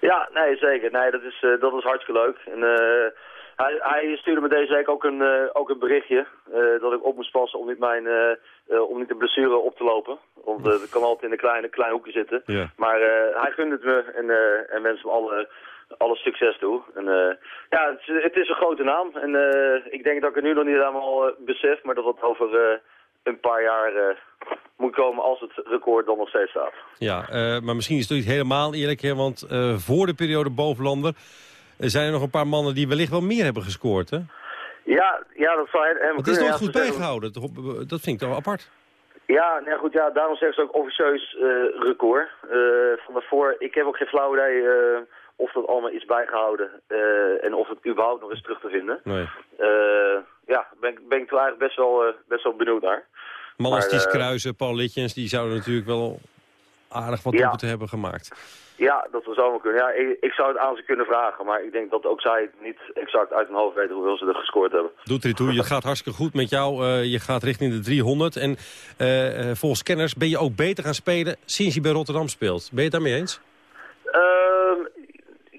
Ja, nee, zeker. Nee, dat is, eh, dat is hartstikke leuk. En, eh, hij, hij stuurde me deze week ook een, eh, ook een berichtje eh, dat ik op moest passen om niet, mijn, eh, eh, om niet de blessure op te lopen. Want eh, dat kan altijd in een kleine, klein hoekje zitten. Ja. Maar eh, hij gunde het me en, eh en wens hem alle, alle succes toe. En, eh, ja, het, is- het is een grote naam. En eh, ik denk dat ik het nu nog niet helemaal eh, besef, maar dat het over een paar jaar moet komen als het record dan nog steeds staat. Ja, maar misschien is het niet helemaal eerlijk, hè, want voor de periode bovenlander... zijn er nog een paar mannen die wellicht wel meer hebben gescoord, hè? Ja, ja dat zou helemaal Het is nooit Ja, goed zeggen- bijgehouden, dat vind ik toch apart. Ja, nou goed, ja, daarom zeggen ze ook officieus record. Van daarvoor, ik heb ook geen flauw idee of dat allemaal is bijgehouden eh, en of het überhaupt nog is terug te vinden. Nee. Eh, ja, ben, ik- ben ik toen eigenlijk best wel, eh, best wel benieuwd naar. Mannen als eh, Kruisen, Paul Litjens, die zouden natuurlijk wel aardig wat Ja. doelpunten hebben gemaakt. Ja, dat zou zomaar kunnen. Ja, ik, ik zou het aan ze kunnen vragen, maar ik denk dat ook zij niet exact uit hun hoofd weten hoeveel ze er gescoord hebben. Doet er toe, je gaat hartstikke goed met jou. je gaat richting de 300. En volgens kenners ben je ook beter gaan spelen sinds je bij Rotterdam speelt. Ben je het daarmee eens?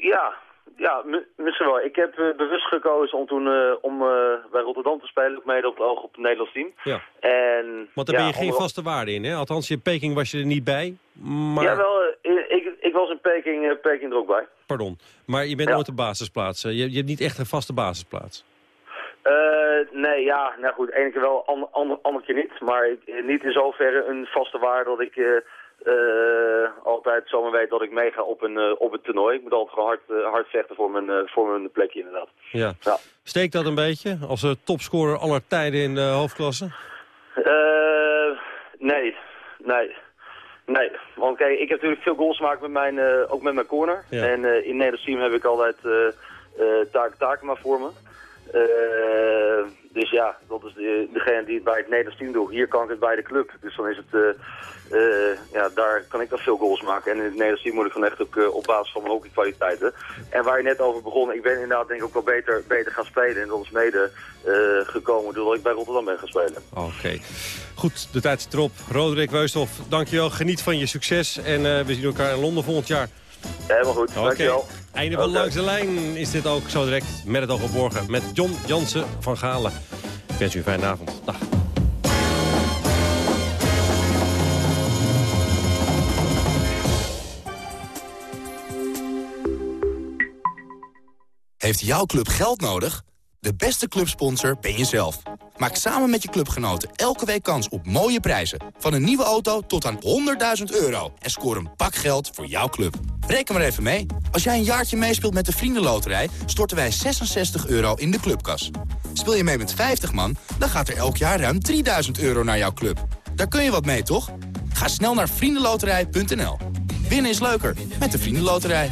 Ja, ja mi- misschien wel. Ik heb eh, bewust gekozen om toen eh, om eh, bij Rotterdam te spelen, ook mede op het oog op het Nederlands team. Ja. En, Want daar ja, ben je geen onder- vaste waarde in, hè? Althans, in Peking was je er niet bij. Maar, Jawel, ik, ik was in Peking, Peking er ook bij. pardon. Maar je bent nooit de basisplaats. Je, je hebt niet echt een vaste basisplaats. Nee, ja, nou goed, ene keer wel, ander, ander, keer niet. Maar ik, niet in zoverre een vaste waarde dat ik eh, altijd zomaar weet dat ik meega op een, eh, op een toernooi. Ik moet altijd gewoon hard, eh, hard vechten voor mijn, voor mijn plekje inderdaad. Ja. Ja. Steekt dat een beetje als topscorer aller tijden in de hoofdklasse? Nee, nee. Nee, want kijk, ik heb natuurlijk veel goals gemaakt met mijn, ook met mijn corner. Ja. En in het Nederlands team heb ik altijd Taak Takema voor me. Eh, dus ja, dat is de, degene die het bij het Nederlands team doet. Hier kan ik het bij de club. Dus dan is het, eh, eh, ja, daar kan ik dan veel goals maken. En in het Nederlands team moet ik dan echt ook op basis van mijn hockeykwaliteiten. En waar je net over begon, ik ben inderdaad denk ik ook wel beter, beter gaan spelen. En dat is mede gekomen doordat ik bij Rotterdam ben gaan spelen. Oké. Goed, de tijd zit erop. Roderick Weushoff, dankjewel. Geniet van je succes. En we zien elkaar in Londen volgend jaar. Helemaal goed, Oké. dankjewel. Einde van okay. Langs de Lijn is dit ook zo direct met het oog. Met John Jansen van Galen. Ik wens u een fijne avond. Dag. Heeft jouw club geld nodig? De beste clubsponsor ben jezelf. Maak samen met je clubgenoten elke week kans op mooie prijzen. Van een nieuwe auto tot aan 100.000 euro. En score een pak geld voor jouw club. Reken maar even mee. Als jij een jaartje meespeelt met de Vriendenloterij... storten wij 66 euro in de clubkas. Speel je mee met 50 man, dan gaat er elk jaar ruim 3000 euro naar jouw club. Daar kun je wat mee, toch? Ga snel naar vriendenloterij.nl. Winnen is leuker met de Vriendenloterij.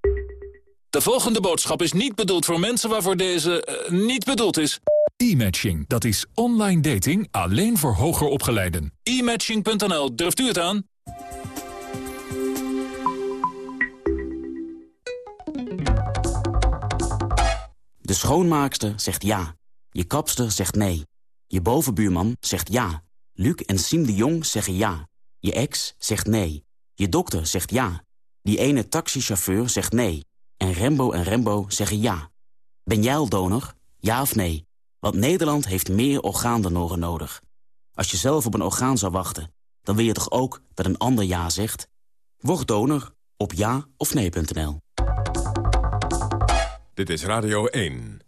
De volgende boodschap is niet bedoeld voor mensen waarvoor deze eh, niet bedoeld is. E-matching, dat is online dating alleen voor hoger opgeleiden. E-matching.nl, durft u het aan? De schoonmaakster zegt ja. Je kapster zegt nee. Je bovenbuurman zegt ja. Luc en Siem de Jong zeggen ja. Je ex zegt nee. Je dokter zegt ja. Die ene taxichauffeur zegt nee. En Rembo en Rembo zeggen ja. Ben jij al donor? Ja of nee? Want Nederland heeft meer orgaandonoren nodig. Als je zelf op een orgaan zou wachten, dan wil je toch ook dat een ander ja zegt? Word donor op ja of nee.nl. Dit is Radio 1.